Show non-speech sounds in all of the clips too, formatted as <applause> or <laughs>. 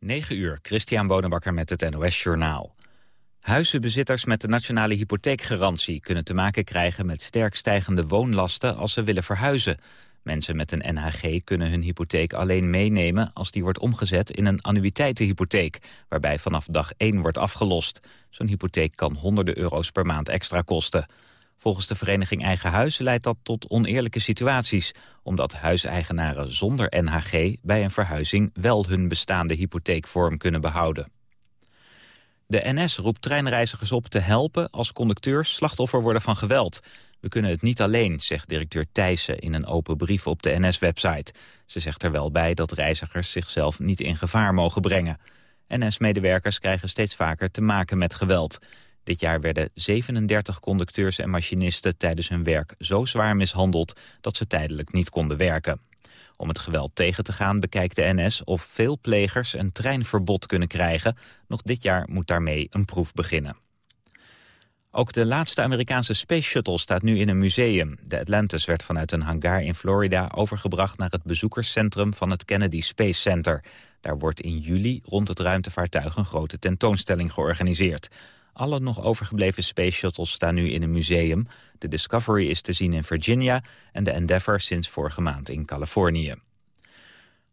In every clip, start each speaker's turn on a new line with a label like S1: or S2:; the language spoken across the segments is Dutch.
S1: 9 uur, Christian Bonenbakker met het NOS Journaal. Huizenbezitters met de nationale hypotheekgarantie kunnen te maken krijgen met sterk stijgende woonlasten als ze willen verhuizen. Mensen met een NHG kunnen hun hypotheek alleen meenemen als die wordt omgezet in een annuïteitenhypotheek, waarbij vanaf dag 1 wordt afgelost. Zo'n hypotheek kan honderden euro's per maand extra kosten. Volgens de vereniging Eigen Huis leidt dat tot oneerlijke situaties... omdat huiseigenaren zonder NHG bij een verhuizing... wel hun bestaande hypotheekvorm kunnen behouden. De NS roept treinreizigers op te helpen als conducteurs slachtoffer worden van geweld. We kunnen het niet alleen, zegt directeur Thijssen in een open brief op de NS-website. Ze zegt er wel bij dat reizigers zichzelf niet in gevaar mogen brengen. NS-medewerkers krijgen steeds vaker te maken met geweld. Dit jaar werden 37 conducteurs en machinisten tijdens hun werk zo zwaar mishandeld dat ze tijdelijk niet konden werken. Om het geweld tegen te gaan bekijkt de NS of veel plegers een treinverbod kunnen krijgen. Nog dit jaar moet daarmee een proef beginnen. Ook de laatste Amerikaanse Space Shuttle staat nu in een museum. De Atlantis werd vanuit een hangar in Florida overgebracht naar het bezoekerscentrum van het Kennedy Space Center. Daar wordt in juli rond het ruimtevaartuig een grote tentoonstelling georganiseerd. Alle nog overgebleven space shuttles staan nu in een museum. De Discovery is te zien in Virginia en de Endeavour sinds vorige maand in Californië.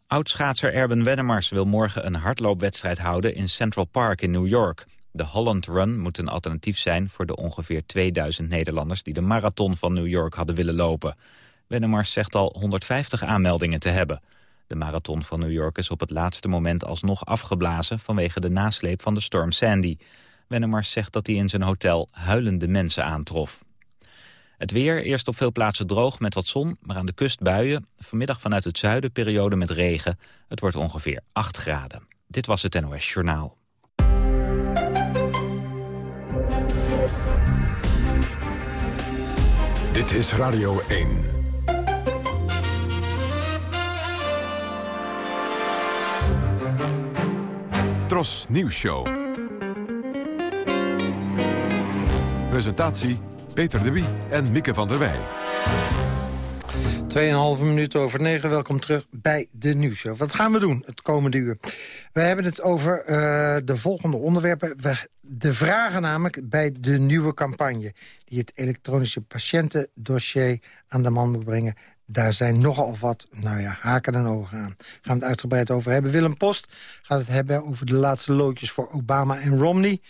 S1: Oudschaatser Erben Wennemars wil morgen een hardloopwedstrijd houden in Central Park in New York. De Holland Run moet een alternatief zijn voor de ongeveer 2000 Nederlanders die de marathon van New York hadden willen lopen. Wennemars zegt al 150 aanmeldingen te hebben. De marathon van New York is op het laatste moment alsnog afgeblazen vanwege de nasleep van de storm Sandy. Wennemars zegt dat hij in zijn hotel huilende mensen aantrof. Het weer, eerst op veel plaatsen droog met wat zon, maar aan de kust buien. Vanmiddag vanuit het zuiden periode met regen. Het wordt ongeveer 8 graden. Dit was het NOS Journaal.
S2: Dit is Radio 1. Tros Nieuws Show. Presentatie Peter de Wie en Mieke van der Wij.
S3: 2,5 minuten over 9. Welkom terug bij de nieuwsshow. Wat gaan we doen het komende uur? We hebben het over uh, de volgende onderwerpen. We, de vragen namelijk bij de nieuwe campagne... die het elektronische patiëntendossier aan de man moet brengen. Daar zijn nogal wat, nou ja, haken en ogen aan. Gaan we het uitgebreid over hebben. Willem Post gaat het hebben over de laatste loodjes voor Obama en Romney.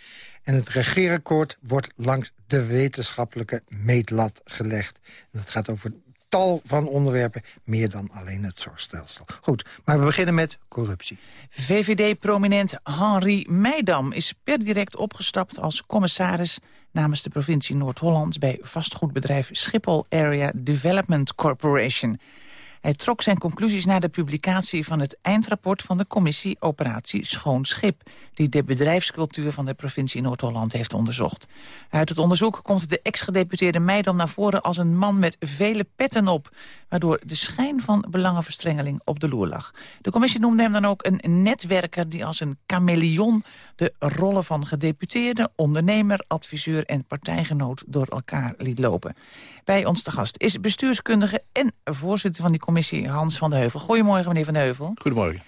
S3: En het regeerakkoord wordt langs de wetenschappelijke meetlat gelegd. En het gaat over tal van onderwerpen, meer dan alleen het zorgstelsel. Goed, maar we beginnen met corruptie.
S4: VVD-prominent Henri Meidam is per direct opgestapt als commissaris namens de provincie Noord-Holland bij vastgoedbedrijf Schiphol Area Development Corporation. Hij trok zijn conclusies na de publicatie van het eindrapport van de commissie Operatie Schoon Schip, die de bedrijfscultuur van de provincie Noord-Holland heeft onderzocht. Uit het onderzoek komt de ex-gedeputeerde Meidam naar voren als een man met vele petten op, waardoor de schijn van belangenverstrengeling op de loer lag. De commissie noemde hem dan ook een netwerker die als een chameleon de rollen van gedeputeerde, ondernemer, adviseur en partijgenoot door elkaar liet lopen. Bij ons te gast is bestuurskundige en voorzitter van die commissie Hans van de Heuvel. Goedemorgen, meneer van de Heuvel.
S5: Goedemorgen.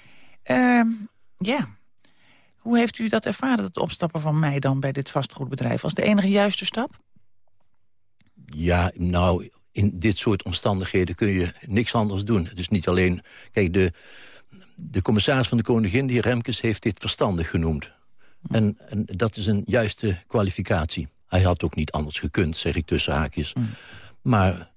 S4: Uh, ja, hoe heeft u dat ervaren, het opstappen van mij dan bij dit vastgoedbedrijf? Was de enige juiste stap?
S5: Ja, nou, in dit soort omstandigheden kun je niks anders doen. Dus niet alleen... Kijk, de, de commissaris van de Koningin, die Remkes, heeft dit verstandig genoemd. En, en dat is een juiste kwalificatie. Hij had ook niet anders gekund, zeg ik tussen haakjes. Mm. Maar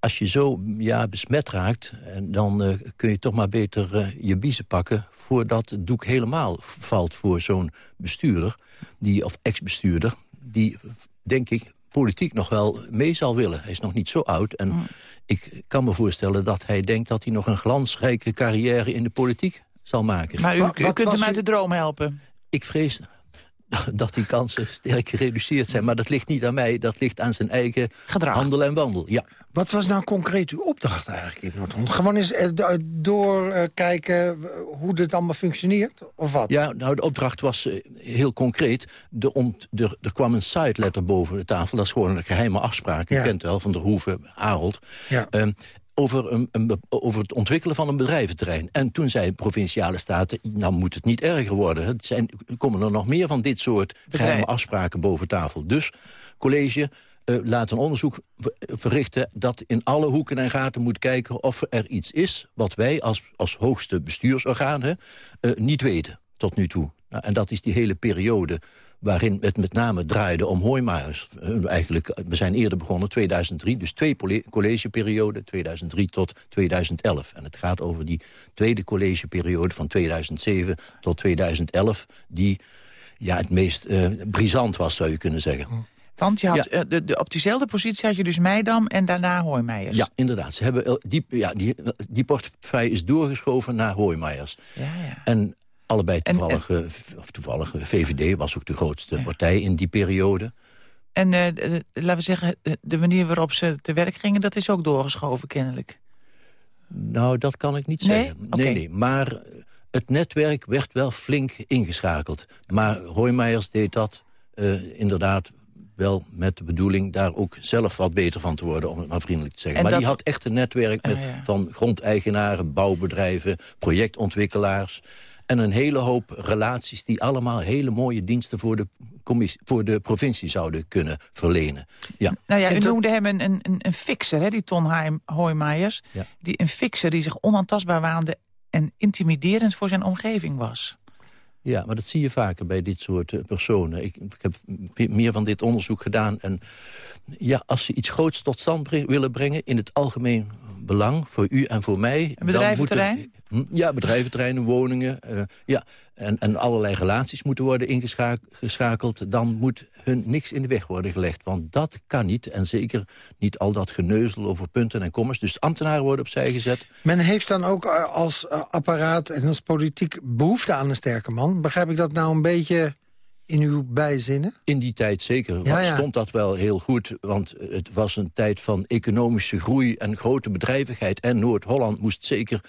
S5: als je zo ja, besmet raakt, dan uh, kun je toch maar beter uh, je biezen pakken... voordat het doek helemaal valt voor zo'n bestuurder, die, of ex-bestuurder... die, denk ik, politiek nog wel mee zal willen. Hij is nog niet zo oud en mm. ik kan me voorstellen dat hij denkt... dat hij nog een glansrijke carrière in de politiek zal maken.
S4: Maar u, u kunt hem uit de droom helpen?
S5: Ik vrees dat die kansen sterk gereduceerd zijn. Maar dat ligt niet aan mij, dat ligt aan zijn eigen
S4: Gedrag.
S5: handel en wandel. Ja.
S3: Wat was nou concreet uw opdracht eigenlijk in Noord-Holland? Gewoon eens eh, doorkijken hoe dit allemaal functioneert, of wat?
S5: Ja, nou, de opdracht was eh, heel concreet. De de, er kwam een site letter boven de tafel. Dat is gewoon een geheime afspraak. Je kent wel, van de Hoeve, Arold. Ja. Ehm, over, een, een, over het ontwikkelen van een bedrijventerrein. En toen zei Provinciale Staten, nou moet het niet erger worden. Het zijn, komen er nog meer van dit soort geheime afspraken boven tafel. Dus, college, uh, laat een onderzoek verrichten... dat in alle hoeken en gaten moet kijken of er iets is... wat wij als, als hoogste bestuursorgaan uh, niet weten tot nu toe. Nou, en dat is die hele periode waarin het met name draaide om hooimaars. Eh, eigenlijk, we zijn eerder begonnen, 2003, dus twee collegeperioden, 2003 tot 2011. En het gaat over die tweede collegeperiode van 2007 tot 2011... die ja, het meest uh, brisant was, zou je kunnen zeggen.
S4: Want je had, ja. Eh, de, de, op diezelfde positie had je dus Meidam en daarna Hooimeijers.
S5: Ja, inderdaad. Ze hebben, die, ja, die, die portefeuille is doorgeschoven naar Hooimeijers.
S4: Ja, ja.
S5: En allebei toevallig, en, of toevallig VVD was ook de grootste partij in die periode.
S4: En uh, laten we zeggen, de manier waarop ze te werk gingen... dat is ook doorgeschoven kennelijk.
S5: Nou, dat kan ik niet zeggen. Nee, nee, nee. Maar het netwerk werd wel flink ingeschakeld. Maar Hoijmeijers deed dat uh, inderdaad wel met de bedoeling daar ook zelf wat beter van te worden, om het maar vriendelijk te zeggen. maar die had echt een netwerk met, van grondeigenaren, bouwbedrijven, projectontwikkelaars en een hele hoop relaties die allemaal hele mooie diensten voor de, voor de provincie zouden kunnen verlenen. Ja.
S4: Nou ja, u noemde hem een, een, een fixer, hè, die Ton Hoijmaiers. Ja. Die, een fixer die zich onaantastbaar waande en intimiderend voor zijn omgeving was.
S5: Ja, maar dat zie je vaker bij dit soort eh, personen. Ik, ik, heb meer van dit onderzoek gedaan. En ja, als ze iets groots tot stand willen brengen... in het algemeen belang voor u en voor mij...
S4: Een bedrijventerrein?
S5: Hm, ja, bedrijventerreinen, woningen. Uh, ja, en, en allerlei relaties moeten worden ingeschakeld. Dan moet hun niks in de weg worden gelegd. Want dat kan niet. En zeker niet al dat geneuzel over punten en commas. Dus ambtenaren worden opzij gezet.
S3: Men heeft dan ook eh, als eh, apparaat en als politiek behoefte aan een sterke man. Begrijp ik dat nou een beetje in uw bijzinnen?
S5: In die tijd zeker ja, ja. stond dat wel heel goed. Want het was een tijd van economische groei en grote bedrijvigheid. En Noord-Holland moest zeker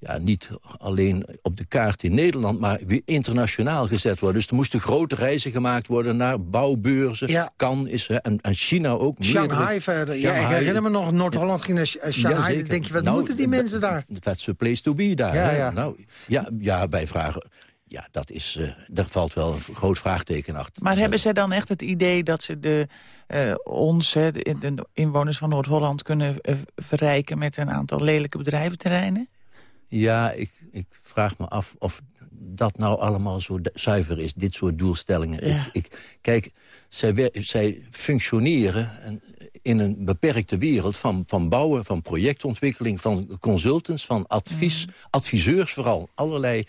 S5: ja, niet alleen op de kaart in Nederland... maar weer internationaal gezet worden. Dus er moesten grote reizen gemaakt worden naar bouwbeurzen. Ja. is, hè, en, en China ook.
S3: Shanghai verder. Ja, ik herinner me nog, Noord-Holland ging naar Shanghai. Ja, denk je, wat nou, moeten die mensen daar?
S5: That's the place to be daar. Ja, ja. Nou, ja, ja, wij vragen... Ja, dat is, uh, daar valt wel een groot vraagteken achter.
S4: Maar hebben ze dan echt het idee dat ze de, uh, ons, de, de, inwoners van Noord-Holland... kunnen uh, verrijken met een aantal lelijke bedrijventerreinen?
S5: Ja, ik, ik vraag me af of dat nou allemaal zo zuiver is, dit soort doelstellingen. Ik, ik, kijk, zij, zij functioneren in een beperkte wereld van, van bouwen, van projectontwikkeling... van consultants, van advies, mm. adviseurs vooral. Allerlei,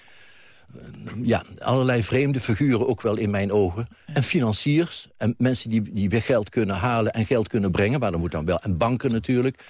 S5: ja, allerlei vreemde figuren ook wel in mijn ogen. En financiers en mensen die, die weer geld kunnen halen en geld kunnen brengen. Maar dan moet dan wel, en banken natuurlijk.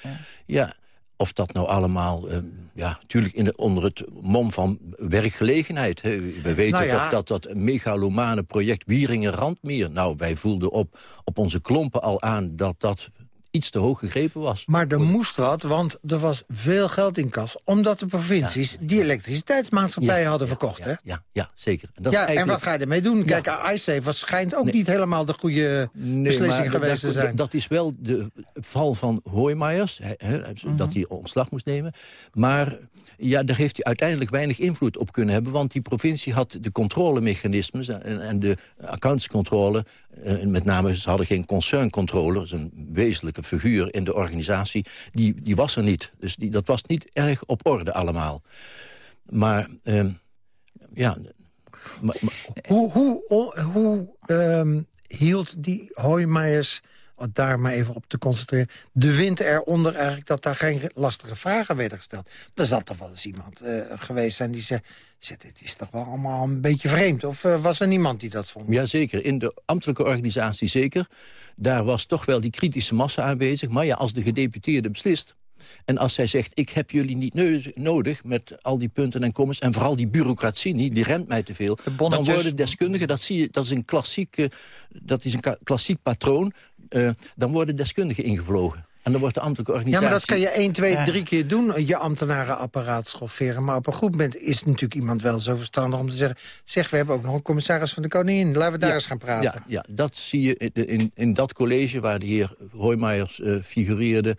S5: ja of dat nou allemaal, uh, ja, natuurlijk in onder het mom van werkgelegenheid. Hè. We weten nou toch dat dat megalomane project Wieringen-Randmeer... nou, wij voelden op, op onze klompen al aan dat dat iets te hoog gegrepen was.
S3: Maar er moest wat, want er was veel geld in kas... omdat de provincies die elektriciteitsmaatschappijen hadden verkocht. hè?
S5: Ja, ja, zeker.
S3: En, dat ja, en wat ga je ermee doen? Kijk, iSafe schijnt ook niet helemaal de goede beslissing geweest te zijn.
S5: Dat is wel de val van Hoijmaiers, mhm. dat hij ontslag moest nemen. Maar ja, daar heeft hij uiteindelijk weinig invloed op kunnen hebben... want die provincie had de controlemechanismes en, en de accountscontrole... Uh, met name, ze hadden geen concerncontroller, een wezenlijke figuur in de organisatie... die, die was er niet. Dus die, dat was niet erg op orde allemaal. Maar, uh, ja...
S3: Hoe hoe, hoe um, hield die Hoijmeijers daar maar even op te concentreren... de wind eronder eigenlijk dat daar geen lastige vragen werden gesteld. Er zal toch wel eens iemand uh, geweest zijn die zei... dit is toch wel allemaal een beetje vreemd? Of uh, was er niemand die dat vond?
S5: Jazeker, in de ambtelijke organisatie zeker. Daar was toch wel die kritische massa aanwezig. Maar ja, als de gedeputeerde beslist... En als zij zegt, ik heb jullie niet nodig met al die punten en commas... en vooral die bureaucratie niet, die remt mij te veel... dan worden deskundigen, dat, zie je, dat, is een klassiek, dat is een klassiek patroon... Uh, dan worden deskundigen ingevlogen. En dan wordt de ambtelijke organisatie...
S3: Ja, maar dat kan je 1, 2, 3 keer doen, je ambtenarenapparaat schofferen. Maar op een goed moment is natuurlijk iemand wel zo verstandig om te zeggen... zeg, we hebben ook nog een commissaris van de Koningin. Laten we daar eens gaan praten.
S5: Ja, ja, dat zie je in, in, in dat college waar de heer Hoijmaiers uh, figureerde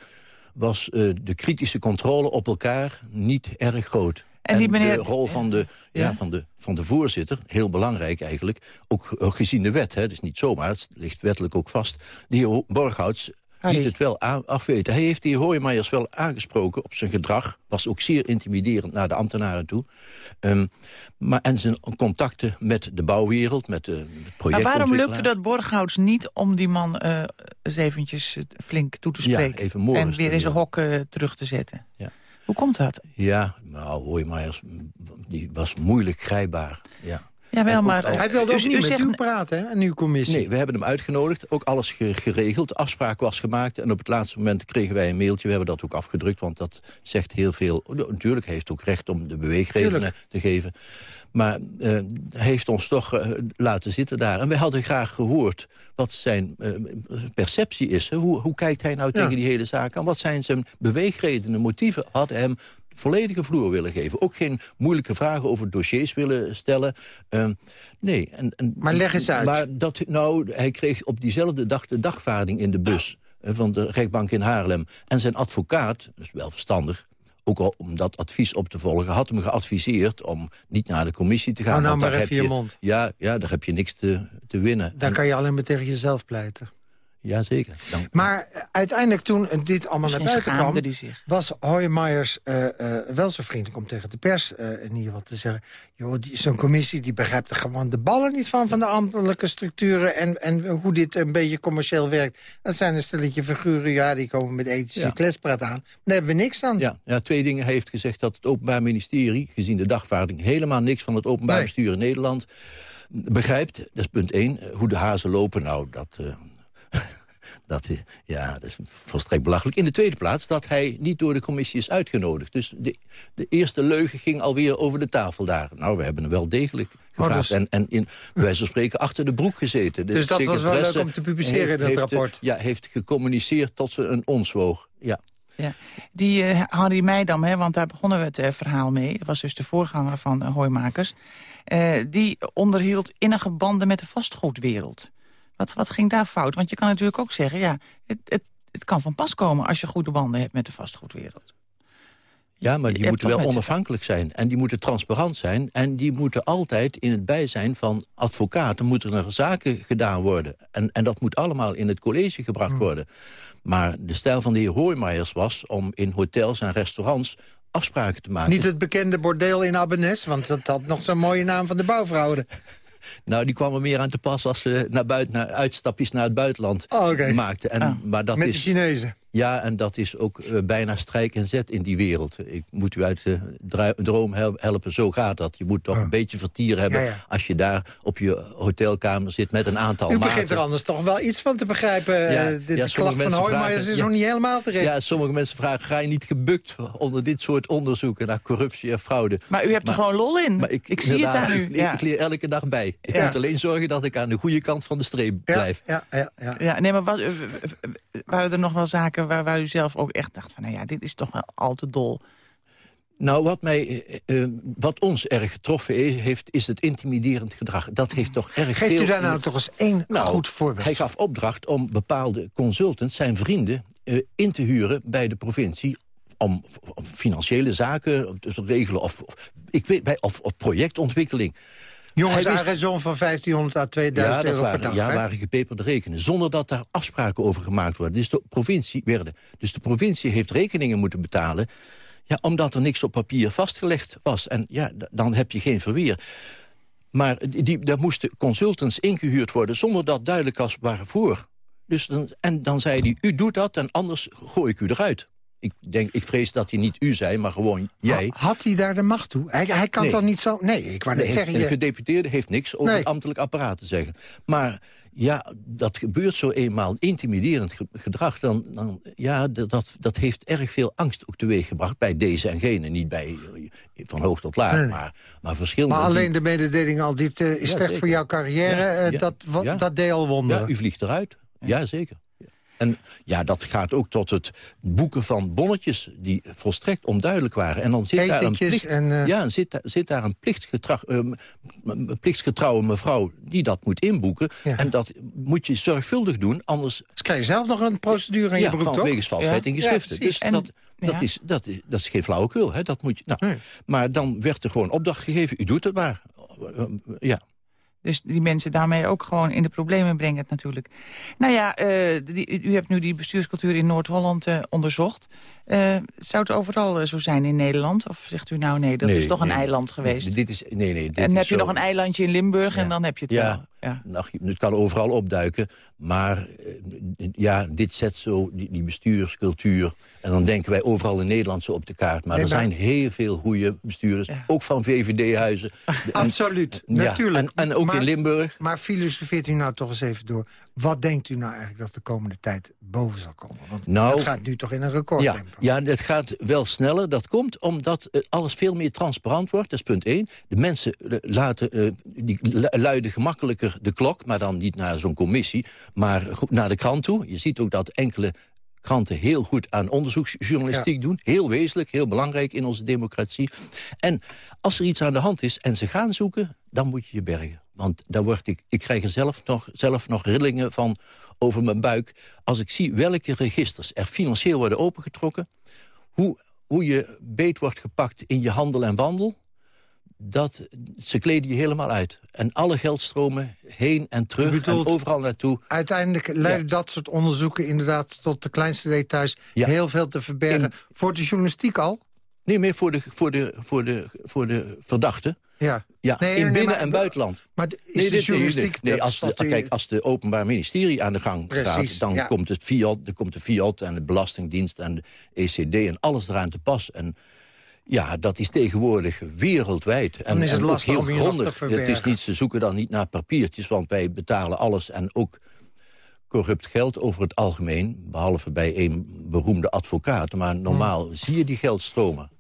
S5: was uh, de kritische controle op elkaar niet erg groot.
S4: En, die meneer...
S5: de rol van de, ja? ja? van, de, van de voorzitter, heel belangrijk eigenlijk... ook, ook gezien de wet, hè, dus niet zomaar, het ligt wettelijk ook vast... de heer Borghouts liet het wel afweten. Hij heeft die Hoijmaiers wel aangesproken op zijn gedrag. Was ook zeer intimiderend naar de ambtenaren toe. Um, maar, en zijn contacten met de bouwwereld, met de
S4: Maar waarom lukte dat Borghouts niet om die man uh, eens eventjes flink toe te spreken?
S5: Ja, even en
S4: weer in zijn hok uh, terug te zetten?
S5: Ja.
S4: Hoe komt dat?
S5: Ja, nou, Hoijmaiers die was moeilijk grijpbaar. Ja.
S4: Jawel, maar...
S3: hij wilde ook niet met u praten, hè, een nieuwe commissie.
S5: Nee, we hebben hem uitgenodigd. Ook alles geregeld. De afspraak was gemaakt. En op het laatste moment kregen wij een mailtje. We hebben dat ook afgedrukt, want dat zegt heel veel. Natuurlijk heeft ook recht om de beweegredenen te geven. Maar uh, heeft ons toch uh, laten zitten daar. En wij hadden graag gehoord wat zijn uh, perceptie is. Hoe, hoe kijkt hij nou ja. tegen die hele zaak aan? Wat zijn zijn beweegredenen, motieven? Hadden hem volledige vloer willen geven. Ook geen moeilijke vragen over dossiers willen stellen. Uh, nee. En, en,
S3: maar leg eens uit.
S5: Maar dat, nou, hij kreeg op diezelfde dag de dagvaarding in de bus... Van de rechtbank in Haarlem. En zijn advocaat, dus wel verstandig ook al om dat advies op te volgen, had hem geadviseerd om niet naar de commissie te gaan.
S3: Oh, nou maar even je, je mond.
S5: Ja, ja, daar heb je niks te, te winnen.
S3: Dan kan je alleen maar tegen jezelf pleiten.
S5: Jazeker. Dank
S3: maar uiteindelijk toen dit allemaal naar buiten kwam... was Hoijmaiers uh, uh, wel zo vriendelijk om tegen de pers uh, in ieder geval te zeggen... joh, zo'n commissie die begrijpt er gewoon de ballen niet van... van de ambtelijke structuren en, en hoe dit een beetje commercieel werkt. Dat zijn een stelletje figuren, ja, die komen met ethische ja. kletspraat aan. Daar hebben we niks aan.
S5: Ja, ja, twee dingen. Hij heeft gezegd dat het Openbaar Ministerie... gezien de dagvaarding helemaal niks van het Openbaar nee. Bestuur in Nederland begrijpt. Dat is punt één. Hoe de hazen lopen, nou, dat... <laughs> Dat, ja, dat is volstrekt belachelijk. In de tweede plaats dat hij niet door de commissie is uitgenodigd. Dus de, de eerste leugen ging alweer over de tafel daar. Nou, we hebben hem wel degelijk gevraagd. Oh, dus... En, en in, bij wijze van spreken achter de broek gezeten.
S3: De dus dat was wel leuk om te publiceren heeft, in het
S5: heeft,
S3: rapport?
S5: Ja, heeft gecommuniceerd tot ze een ons woog. Ja.
S4: Ja. Die uh, Harry Meidam, hè, want daar begonnen we het uh, verhaal mee... dat was dus de voorganger van uh, Hooimakers... die onderhield innige banden met de vastgoedwereld. Wat, wat ging daar fout? Want je kan natuurlijk ook zeggen... ja, het, het, het kan van pas komen als je goede banden hebt met de vastgoedwereld.
S5: Ja, maar die moeten wel onafhankelijk zijn. En die moeten transparant zijn. En die moeten altijd in het bijzijn van advocaten... moeten er zaken gedaan worden. En, en dat moet allemaal in het college gebracht hmm. worden. Maar de stijl van de heer Hoijmaiers was om in hotels en restaurants afspraken te maken.
S3: Niet het bekende bordeel in Abbenes, want dat had nog zo'n mooie naam van de bouwvrouwen.
S5: Nou, die kwam er meer aan te pas als ze naar buiten, naar uitstapjes naar het buitenland oh, okay. maakten. En,
S3: ah, maar dat met is, de Chinezen?
S5: Ja, en dat is ook uh, bijna strijk en zet in die wereld. Ik moet u uit de droom helpen, zo gaat dat. Je moet toch oh. een beetje vertier hebben... Ja, ja. als je daar op je hotelkamer zit met een aantal
S3: U
S5: maten.
S3: begint er anders toch wel iets van te begrijpen. Ja, uh, de, de klacht van Hoijmaiers is nog niet helemaal terecht.
S5: Ja, sommige mensen vragen, ga je niet gebukt onder dit soort onderzoeken... naar corruptie en fraude?
S4: Maar u hebt
S5: maar,
S4: er gewoon lol in.
S5: Maar
S4: ik, ik zie het aan u.
S5: Ik, ik, leer elke dag bij. Ik moet alleen zorgen dat ik aan de goede kant van de streep blijf.
S3: Ja, ja, ja.
S4: ja nee, maar wat, waren er nog wel zaken waar, waar u zelf ook echt dacht van... nou ja, dit is toch wel al te dol.
S5: Nou, wat, mij, uh, wat ons erg getroffen heeft, is het intimiderend gedrag. Dat heeft toch erg
S3: Geeft
S5: veel...
S3: u daar nou toch eens één nou, goed voorbeeld?
S5: Hij gaf opdracht om bepaalde consultants, zijn vrienden... Uh, in te huren bij de provincie om, om financiële zaken te regelen... of, of ik weet, bij, of, of projectontwikkeling.
S3: Jongens, wist... een zo'n van 1500 à 2000
S5: ja,
S3: euro
S5: waren,
S3: per dag.
S5: Ja, waren gepeperde rekenen. Zonder dat daar afspraken over gemaakt worden. Dus de provincie, werden, dus de provincie heeft rekeningen moeten betalen... Ja, omdat er niks op papier vastgelegd was. En ja, dan heb je geen verweer. Maar die, daar moesten consultants ingehuurd worden... zonder dat duidelijk was waarvoor. Dus dan, en dan zei hij, u doet dat en anders gooi ik u eruit. Ik, denk, ik vrees dat hij niet u zei, maar gewoon jij.
S3: Had hij daar de macht toe? Hij, hij kan
S5: nee.
S3: toch niet zo... Nee, ik wou net
S5: nee,
S3: zeggen...
S5: Een
S3: je...
S5: gedeputeerde heeft niks over nee. het ambtelijk apparaat te zeggen. Maar ja, dat gebeurt zo eenmaal intimiderend gedrag... dan, dan ja, dat, dat heeft erg veel angst ook teweeggebracht... bij deze en gene, niet bij van hoog tot laag, maar, maar verschillende...
S3: Maar alleen de mededeling al, dit uh, is ja, slecht zeker. voor jouw carrière... Ja, uh, dat, wat, dat deed al wonderen.
S5: Ja, u vliegt eruit. Ja, zeker. En ja, dat gaat ook tot het boeken van bonnetjes... die volstrekt onduidelijk waren. En dan zit daar een, plicht,
S3: en, uh...
S5: ja, zit, zit daar een plichtsgetrouw, uh, plichtsgetrouwe mevrouw die dat moet inboeken. Ja. En dat moet je zorgvuldig doen, anders...
S3: Dus krijg je zelf nog een procedure in
S5: ja,
S3: je broek,
S5: van wegens valsheid in geschriften. dus en, dat, dat, is, dat, is, dat is geen flauwekul. Hè? Dat moet je, nou, nee. Maar dan werd er gewoon opdracht gegeven, u doet het maar. Ja.
S4: Dus die mensen daarmee ook gewoon in de problemen brengen natuurlijk. Nou ja, uh, die, u hebt nu die bestuurscultuur in Noord-Holland uh, onderzocht. Uh, zou het overal zo zijn in Nederland? Of zegt u nou nee, dat
S5: nee,
S4: is toch
S5: nee,
S4: een eiland geweest?
S5: Nee, dit is, nee, nee, dit
S4: en
S5: is
S4: heb je
S5: zo,
S4: nog een eilandje in Limburg
S5: ja.
S4: en dan heb je het
S5: ja,
S4: wel. Ja,
S5: nou, het kan overal opduiken. Maar ja, dit zet zo die, die bestuurscultuur... en dan denken wij overal in Nederland zo op de kaart. Maar
S3: Nee,
S5: er
S3: maar-
S5: zijn heel veel goede bestuurders,
S4: Ja.
S5: ook van VVD-huizen. <laughs>
S3: Absoluut,
S5: Ja,
S3: natuurlijk.
S5: En, en ook
S3: Maar-
S5: in Limburg.
S3: Maar filosofeert u nou toch eens even door. Wat denkt u nou eigenlijk dat de komende tijd boven zal komen? Want
S5: Nou,
S3: het gaat nu toch in een recordtempo.
S5: ja, het gaat wel sneller. Dat komt omdat eh, alles veel meer transparant wordt. Dat is punt één. De mensen eh, laten, eh, die lu- luiden gemakkelijker de klok... maar dan niet naar zo'n commissie, maar naar de krant toe. Je ziet ook dat enkele kranten heel goed aan onderzoeksjournalistiek doen. Heel wezenlijk, heel belangrijk in onze democratie. En als er iets aan de hand is en ze gaan zoeken, dan moet je je bergen. Want daar word ik, ik krijg er zelf nog, zelf nog rillingen van over mijn buik... als ik zie welke registers er financieel worden opengetrokken... hoe, hoe je beet wordt gepakt in je handel en wandel... dat ze kleden je helemaal uit. En alle geldstromen heen en terug
S3: bedoelt-
S5: en overal naartoe.
S3: Uiteindelijk leiden dat soort onderzoeken inderdaad tot de kleinste details...
S5: Ja.
S3: heel veel te verbergen.
S5: In-
S3: Voor de journalistiek al?
S5: Nee, meer voor de, voor de, voor de, voor de verdachte.
S3: Ja.
S5: Ja,
S3: Nee,
S5: in
S3: nee,
S5: binnen-
S3: maar-
S5: en buitenland.
S3: Maar is
S5: Nee,
S3: de journalistiek...
S5: nee, als, de, kijk, als de openbaar ministerie aan de gang
S3: Precies,
S5: gaat... dan
S3: ja.
S5: komt het Fiat, dan komt de Fiat en de Belastingdienst en de ECD... en alles eraan te pas. En ja, dat is tegenwoordig wereldwijd. En,
S3: Dan is het lastig
S5: heel
S3: om te
S5: grondig. Het is niet, ze zoeken dan niet naar papiertjes, want wij betalen alles... en ook corrupt geld over het algemeen... behalve bij een beroemde advocaat. Maar normaal
S3: Hm.
S5: zie je die geldstromen.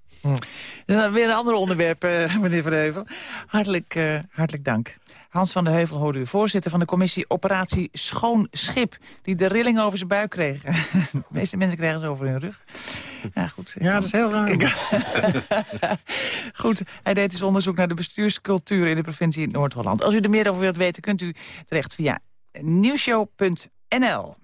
S4: Dan weer een ander onderwerp, eh, <laughs> meneer Van Heuvel. Hartelijk, eh, hartelijk dank. Hans van der Heuvel hoorde u, voorzitter van de commissie Operatie Schoon Schip... die de rilling over zijn buik kreeg. <laughs> de meeste mensen krijgen ze over hun rug. Ja, goed.
S3: Ja, dat is heel raar. <laughs>
S4: Goed, hij deed dus onderzoek naar de bestuurscultuur in de provincie Noord-Holland. Als u er meer over wilt weten, kunt u terecht via nieuwshow.nl.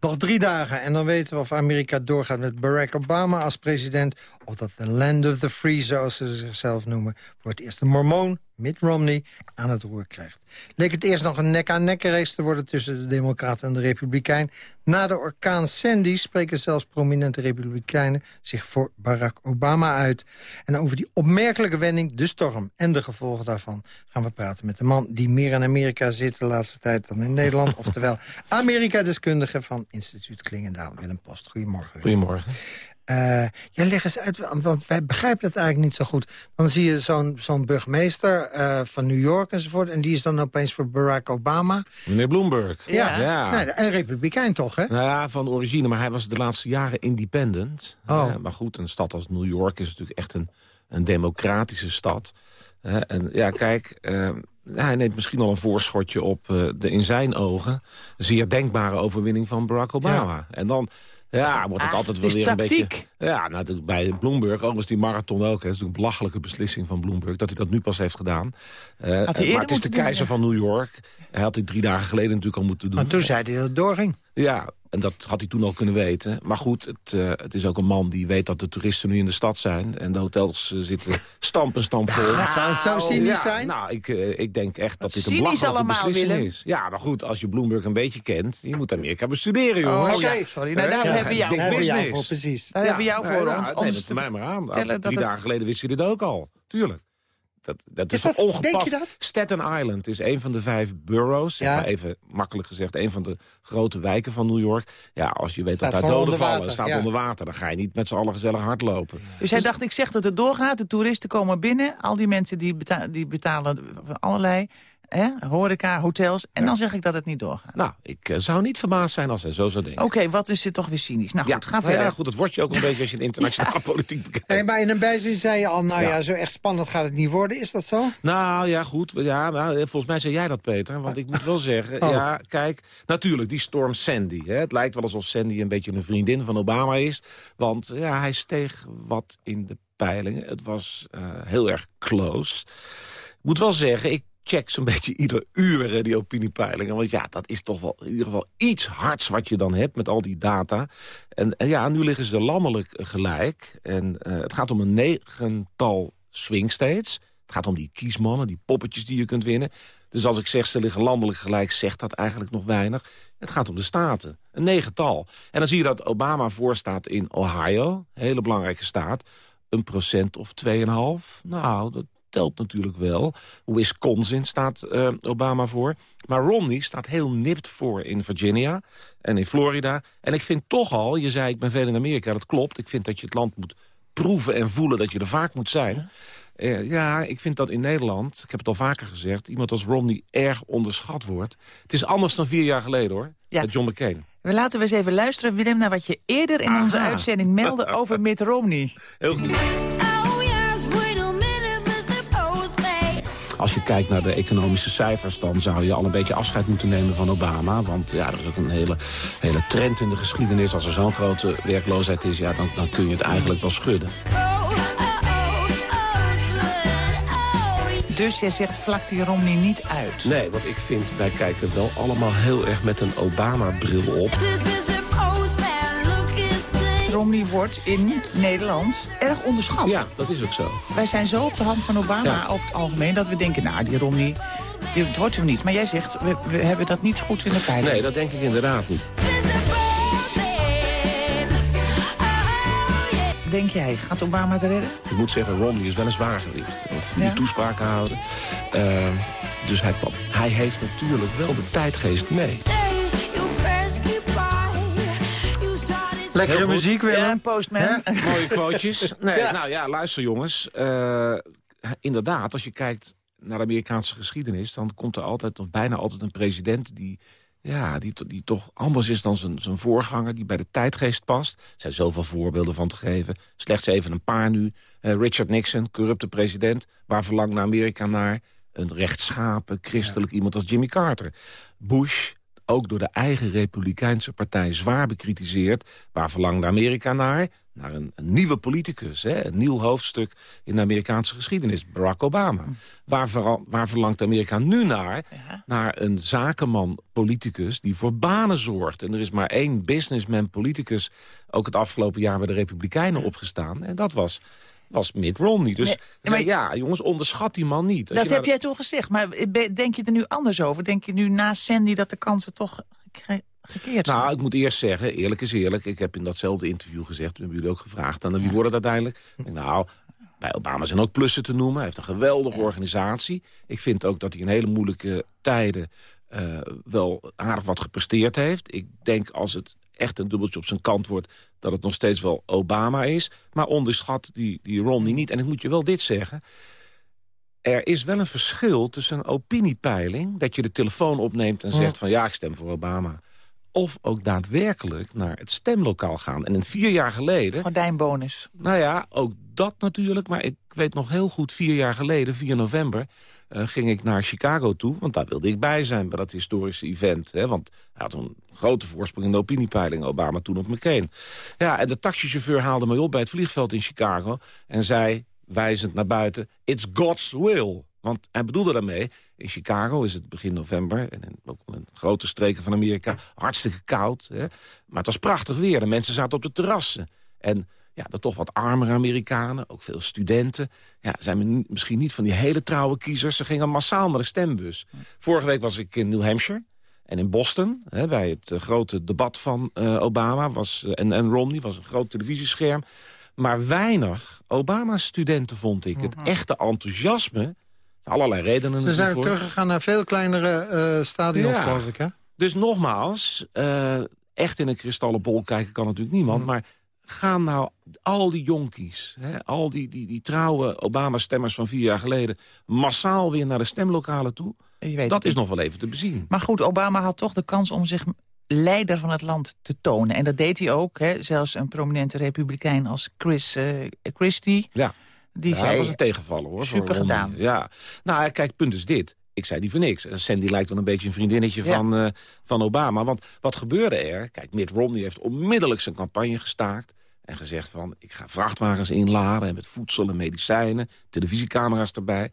S3: Nog drie dagen en dan weten we of Amerika doorgaat met Barack Obama als president... of dat de land of the free, zoals ze zichzelf noemen... voor het eerst een mormoon, Mitt Romney, aan het roer krijgt. Leek het eerst nog een nek-aan-nek race te worden... tussen de Democraten en de Republikein. Na de orkaan Sandy spreken zelfs prominente Republikeinen... zich voor Barack Obama uit. En over die opmerkelijke wending, de storm en de gevolgen daarvan... gaan we praten met de man die meer in Amerika zit de laatste tijd dan in Nederland. <laughs> oftewel Amerika-deskundige van instituut Klingendaal, Willem Post. Goedemorgen.
S6: Goedemorgen.
S3: Eh, ja, leg eens uit, want wij begrijpen het eigenlijk niet zo goed. Dan zie je zo'n zo'n burgemeester eh, van New York enzovoort... en die is dan opeens voor Barack Obama.
S6: Meneer Bloomberg.
S4: Ja.
S6: ja.
S3: Nou, een republikein toch, hè?
S6: Nou ja, van origine, maar hij was de laatste jaren independent.
S3: Oh.
S6: Eh, maar goed, een stad als New York is natuurlijk echt een, een democratische stad. En ja, kijk, hij neemt misschien al een voorschotje op eh, de in zijn ogen... zeer denkbare overwinning van Barack Obama. En dan ja, wordt het
S4: Ah,
S6: altijd wel weer een beetje... Ja, nou, bij Bloomberg, overigens die marathon ook. Hè, het is een belachelijke beslissing van Bloomberg... dat hij dat nu pas heeft gedaan. Eh, maar het is de
S4: doen,
S6: keizer
S4: ja.
S6: van New York. Hij had dit drie dagen geleden natuurlijk al moeten doen.
S3: Maar toen zei hij dat het doorging.
S6: Ja, en dat had hij toen al kunnen weten. Maar goed, het, eh, het is ook een man die weet dat de toeristen nu in de stad zijn. En de hotels eh, zitten stamp en stamp vol.
S3: Ja, zou het zo cynisch
S6: Ja,
S3: zijn?
S6: Nou, ik, eh, ik denk echt dat
S4: Wat
S6: dit een
S4: cynisch
S6: belachelijke
S4: allemaal,
S6: beslissing
S4: Willem.
S6: is. Ja, maar goed, als je Bloomberg een beetje kent... je moet Amerika bestuderen, jongens.
S4: Oh, ja, sorry. Nou, daar
S6: Ja,
S4: hebben we jou
S3: Daar hebben we jou
S6: business.
S3: voor, precies.
S4: Daar hebben we jou
S6: nou,
S4: voor
S6: nou,
S4: ons,
S6: neem het mij maar aan.
S4: dat
S6: Drie
S4: het-
S6: dagen geleden wist je dit ook al. Tuurlijk. Dat, dat is,
S3: Is
S6: toch
S3: dat-
S6: ongepast.
S3: denk je dat?
S6: Staten Island is een van de vijf boroughs. Zeg
S3: Ja.
S6: maar even makkelijk gezegd. Een van de grote wijken van New York. Ja, als je weet
S3: Staat
S6: dat daar doden vallen,
S3: water,
S6: staat
S3: ja.
S6: onder water. Dan ga je niet met z'n allen gezellig hardlopen.
S4: Dus hij dacht, ik zeg dat het doorgaat. De toeristen komen binnen. Al die mensen die, beta die betalen van allerlei. Hè, horeca, hotels. En dan zeg ik dat het niet doorgaat.
S6: Nou, ik eh, zou niet verbaasd zijn als hij zo zou denken.
S4: Oké, wat is dit toch weer cynisch? Nou goed, ga
S6: nou
S4: verder.
S6: ja, goed, dat wordt je ook een beetje als je de <laughs> internationale politiek bekijkt.
S3: Hey, maar in een bijzin zei je al, nou ja.
S6: Ja.
S3: zo echt spannend gaat het niet worden. Is dat zo?
S6: Nou ja, goed. Ja, nou, volgens mij zei jij dat, Peter. Want ik moet wel zeggen,
S3: Oh.
S6: ja, kijk, natuurlijk, die storm Sandy. Hè, het lijkt wel alsof Sandy een beetje een vriendin van Obama is. Want ja, hij steeg wat in de peilingen. Het was eh, heel erg close. Ik moet wel zeggen, ik check zo'n <laughs> beetje ieder uur hè, die opiniepeilingen. Want ja, dat is toch wel in ieder geval iets hards wat je dan hebt met al die data. En, ja, nu liggen ze landelijk gelijk. En eh, het gaat om een negental swing states. Het gaat om die kiesmannen, die poppetjes die je kunt winnen. Dus als ik zeg ze liggen landelijk gelijk, zegt dat eigenlijk nog weinig. Het gaat om de staten, een negental. En dan zie je dat Obama voorstaat in Ohio, een hele belangrijke staat... een procent of 2,5. Nou, dat telt natuurlijk wel. Wisconsin staat eh, Obama voor. Maar Romney staat heel nipt voor in Virginia en in Florida. En ik vind toch al, je zei ik ben veel in Amerika, dat klopt. Ik vind dat je het land moet proeven en voelen, dat je er vaak moet zijn. Eh, ja, ik vind dat in Nederland, ik heb het al vaker gezegd... iemand als Romney erg onderschat wordt. Het is anders dan vier jaar geleden, hoor.
S4: Ja.
S6: Met John McCain.
S4: We laten we eens even luisteren, Willem, naar wat je eerder in onze uitzending meldde over Mitt Romney.
S6: Heel goed. Als je kijkt naar de economische cijfers... dan zou je al een beetje afscheid moeten nemen van Obama. Want ja, er is ook een hele, hele trend in de geschiedenis. Als er zo'n grote werkloosheid is, ja, dan, dan kun je het eigenlijk wel schudden.
S4: Dus jij zegt vlak die Romney niet uit.
S6: Nee, want ik vind, wij kijken wel allemaal heel erg met een Obama-bril op.
S4: Romney wordt in Nederland erg onderschat.
S6: Ja, dat is ook zo.
S4: Wij zijn zo op de hand van Obama
S6: Ja.
S4: over het algemeen... dat we denken, nou, die Romney, die, het wordt hem niet. Maar jij zegt, we, we hebben dat niet goed in de peiling.
S6: Nee, dat denk ik inderdaad niet.
S4: Denk jij, gaat Obama het redden?
S6: Ik moet zeggen, Romney is wel een zwaargewicht. Hij goede
S4: Ja.
S6: toespraken houden. Ehm, dus hij, hij heeft natuurlijk wel de tijdgeest mee.
S3: Lekkere
S6: goed.
S3: muziek,
S4: Ja,
S3: Willem.
S4: postman. <laughs>
S6: Mooie quotejes. Nee, nou ja, luister jongens. Eh, inderdaad, als je kijkt naar de Amerikaanse geschiedenis... dan komt er altijd, of bijna altijd, een president die... Ja, die, die toch anders is dan zijn, zijn voorganger, die bij de tijdgeest past. Er zijn zoveel voorbeelden van te geven. Slechts even een paar nu. Eh, Richard Nixon, corrupte president. Waar verlangt Amerika naar? Een rechtschapen, christelijk iemand als Jimmy Carter. Bush, ook door de eigen Republikeinse partij zwaar bekritiseerd. Waar verlangde Amerika naar? Naar een, een nieuwe politicus, hè? een nieuw hoofdstuk in de Amerikaanse geschiedenis. Barack Obama. Waar, vera- waar verlangt Amerika nu naar?
S4: Ja.
S6: Naar een zakenman-politicus die voor banen zorgt. En er is maar één businessman-politicus... ook het afgelopen jaar bij de Republikeinen opgestaan. En dat was, was Mitt Romney. Dus
S4: Nee, maar-
S6: ja, jongens, onderschat die man niet. Als
S4: Dat heb
S6: naar
S4: jij toen gezegd. Maar denk je er nu anders over? Denk je nu na Sandy dat de kansen toch ge- gekeerd zijn?
S6: Nou, ik moet eerst zeggen, eerlijk is eerlijk. Ik heb in datzelfde interview gezegd, we hebben jullie ook gevraagd... aan wie wordt het uiteindelijk? Nou, bij Obama zijn ook plussen te noemen. Hij heeft een geweldige organisatie. Ik vind ook dat hij in hele moeilijke tijden... eh, wel aardig wat gepresteerd heeft. Ik denk als het echt een dubbeltje op zijn kant wordt... dat het nog steeds wel Obama is. Maar onderschat die, die Romney niet. En ik moet je wel dit zeggen er is wel een verschil tussen een opiniepeiling... dat je de telefoon opneemt en zegt van ja, ik stem voor Obama... of ook daadwerkelijk naar het stemlokaal gaan. En een vier jaar geleden...
S4: Gordijnbonus.
S6: Nou ja, ook dat natuurlijk. Maar ik weet nog heel goed, vier jaar geleden, 4 november... eh, ging ik naar Chicago toe, want daar wilde ik bij zijn... bij dat historische event. Hè, want hij had een grote voorsprong in de opiniepeiling... Obama toen op McCain. Ja, en de taxichauffeur haalde mij op bij het vliegveld in Chicago... en zei, wijzend naar buiten, it's God's will. Want hij bedoelde daarmee, in Chicago is het begin november... en ook in grote streken van Amerika, hartstikke koud. Hè, maar het was prachtig weer, de mensen zaten op de terrassen. En ja, de toch wat armere Amerikanen, ook veel studenten... Ja, zijn mi- misschien niet van die hele trouwe kiezers. Ze gingen massaal naar de stembus. Vorige week was ik in New Hampshire en in Boston... Hè, bij het eh, grote debat van eh, Obama was, eh, en, en Romney... was een groot televisiescherm. Maar weinig Obama-studenten vond ik. Het echte enthousiasme... Allerlei redenen
S3: Ze zijn teruggegaan naar veel kleinere eh, stadions,
S6: Ja.
S3: geloof ik, hè?
S6: Dus nogmaals, echt in een kristallen bol kijken kan natuurlijk niemand. Maar gaan nou al die jonkies, hè, al die, die, die trouwe Obama-stemmers van vier jaar geleden... massaal weer naar de stemlokalen toe? Dat is nog wel even te bezien.
S4: Maar goed, Obama had toch de kans om zich leider van het land te tonen. En dat deed hij ook. Hè. Zelfs een prominente republikein als Chris eh, Christie...
S6: Ja.
S4: die
S6: ja,
S4: zei...
S6: dat was een tegenvaller hoor.
S4: super gedaan.
S6: Ja. Nou, kijk, punt is dit. Ik zei die voor niks. Sandy lijkt wel een beetje een vriendinnetje
S4: Ja.
S6: van, eh, van Obama. Want wat gebeurde er? Kijk, Mitt Romney heeft onmiddellijk zijn campagne gestaakt. En gezegd van, ik ga vrachtwagens inladen... met voedsel en medicijnen, televisiecamera's erbij.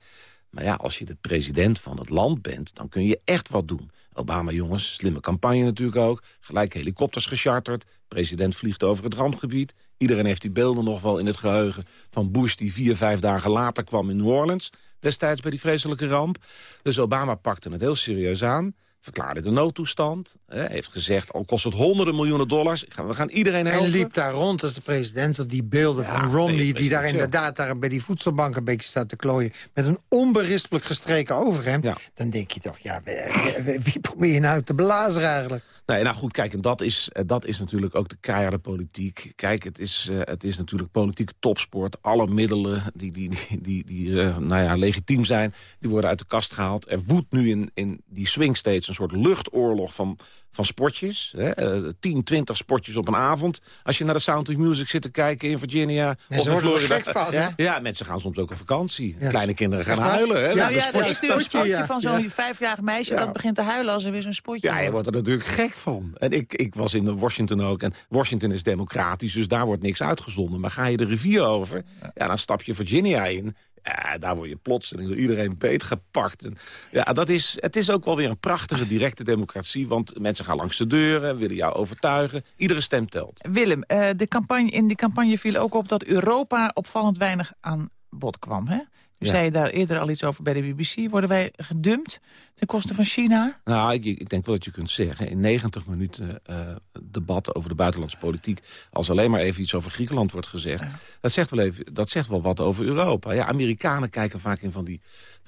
S6: Maar ja, als je de president van het land bent... dan kun je echt wat doen. Obama, jongens, slimme campagne natuurlijk ook. Gelijk helikopters gecharterd. President vliegt over het rampgebied. Iedereen heeft die beelden nog wel in het geheugen... van Bush die vier, vijf dagen later kwam in New Orleans... destijds bij die vreselijke ramp. Dus Obama pakte het heel serieus aan verklaarde de noodtoestand. Hè, heeft gezegd, al kost het honderden miljoenen dollars... we gaan iedereen helpen.
S3: En liep daar rond als de president, die beelden
S6: Ja,
S3: van Romney...
S6: nee,
S3: die daar inderdaad daar bij die voedselbank een beetje staat te klooien... met een onberispelijk gestreken overhemd.
S6: Ja.
S3: Dan denk je toch, ja, wie, wie- wie probeer je nou te blazen eigenlijk?
S6: Nee, nou goed, kijk, en dat is, eh, dat is natuurlijk ook de keiharde politiek. Kijk, het is, eh, het is natuurlijk politiek topsport. Alle middelen die, die, die, die, eh, nou ja, legitiem zijn, die worden uit de kast gehaald. Er woedt nu in, in die swing states een soort luchtoorlog van, van sportjes. Hè? eh, 10, 20 sportjes op een avond. Als je naar de Sound of Music zit te kijken in Virginia of
S3: ze
S6: in
S3: worden
S6: Florida.
S3: gek van, hè?
S6: Ja, mensen gaan soms ook op vakantie.
S3: Ja.
S6: Kleine kinderen gaan huilen. Hè?
S3: Ja,
S4: Nou is nu een
S3: ja.
S4: van zo'n
S3: Ja.
S4: vijfjarig meisje...
S6: Ja.
S4: dat begint te huilen als er weer zo'n spotje
S6: Ja, je
S4: wordt.
S6: wordt er natuurlijk gek van. En ik, ik was in Washington ook. En Washington is democratisch, dus daar wordt niks uitgezonden. Maar ga je de rivier over, ja, dan stap je Virginia in. Ja, daar word je plotseling door iedereen beetgepakt. En ja, dat is, het is ook wel weer een prachtige directe democratie. Want mensen gaan langs de deuren, willen jou overtuigen. Iedere stem telt.
S4: Willem, eh, de campagne, in die campagne viel ook op dat Europa opvallend weinig aan bod kwam. Hè? U
S6: Ja.
S4: zei daar eerder al iets over bij de BBC. Worden wij gedumpt ten koste van China?
S6: Nou, ik, ik denk wel dat je kunt zeggen... in 90 minuten eh, debat over de buitenlandse politiek... als alleen maar even iets over Griekenland wordt gezegd... Dat, zegt wel even, dat zegt wel wat over Europa. Ja, Amerikanen kijken vaak in van die,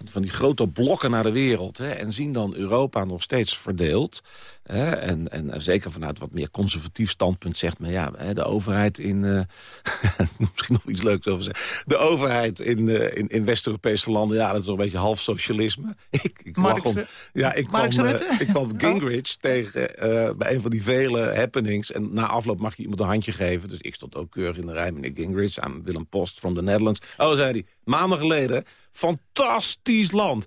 S6: van, die grote blokken naar de wereld... Hè, en zien dan Europa nog steeds verdeeld. Hè, en, en zeker vanuit wat meer conservatief standpunt zegt men... ja, hè, de overheid in... eh, <laughs> misschien nog iets leuks over zeggen. De overheid in, eh, in, in West-Europese landen... ja, dat is een beetje half socialisme. <laughs> Ik, ik om- ja, ik kwam, eh, ik kwam <laughs> Gingrich tegen bij een van die vele happenings. En na afloop mag je iemand een handje geven. Dus ik stond ook keurig in de rij, meneer Gingrich. I'm Willem Post from the Netherlands. Oh, zei hij, maanden geleden. Fantastisch land.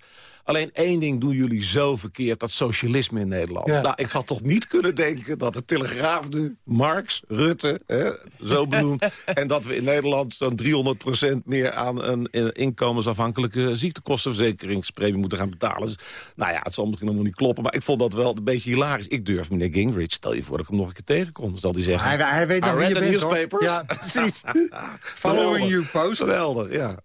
S6: Alleen één ding doen jullie zo verkeerd, dat socialisme in Nederland.
S3: Ja.
S6: Nou, ik had toch niet kunnen denken dat de Telegraaf nu Marx, Rutte, hè, zo <laughs> benoemd... en dat we in Nederland zo'n 300% meer aan een inkomensafhankelijke ziektekostenverzekeringspremie moeten gaan betalen. Dus, nou ja, het zal misschien allemaal niet kloppen, maar ik vond dat wel een beetje hilarisch. Ik durf meneer Gingrich, stel je voor dat ik hem nog een keer tegenkom, zal hij zeggen...
S3: Hij, hij weet nog wie je
S6: read the
S3: bent, hoor.
S6: newspapers.
S3: Ja, precies. <laughs> Following you post.
S6: Geweldig, ja.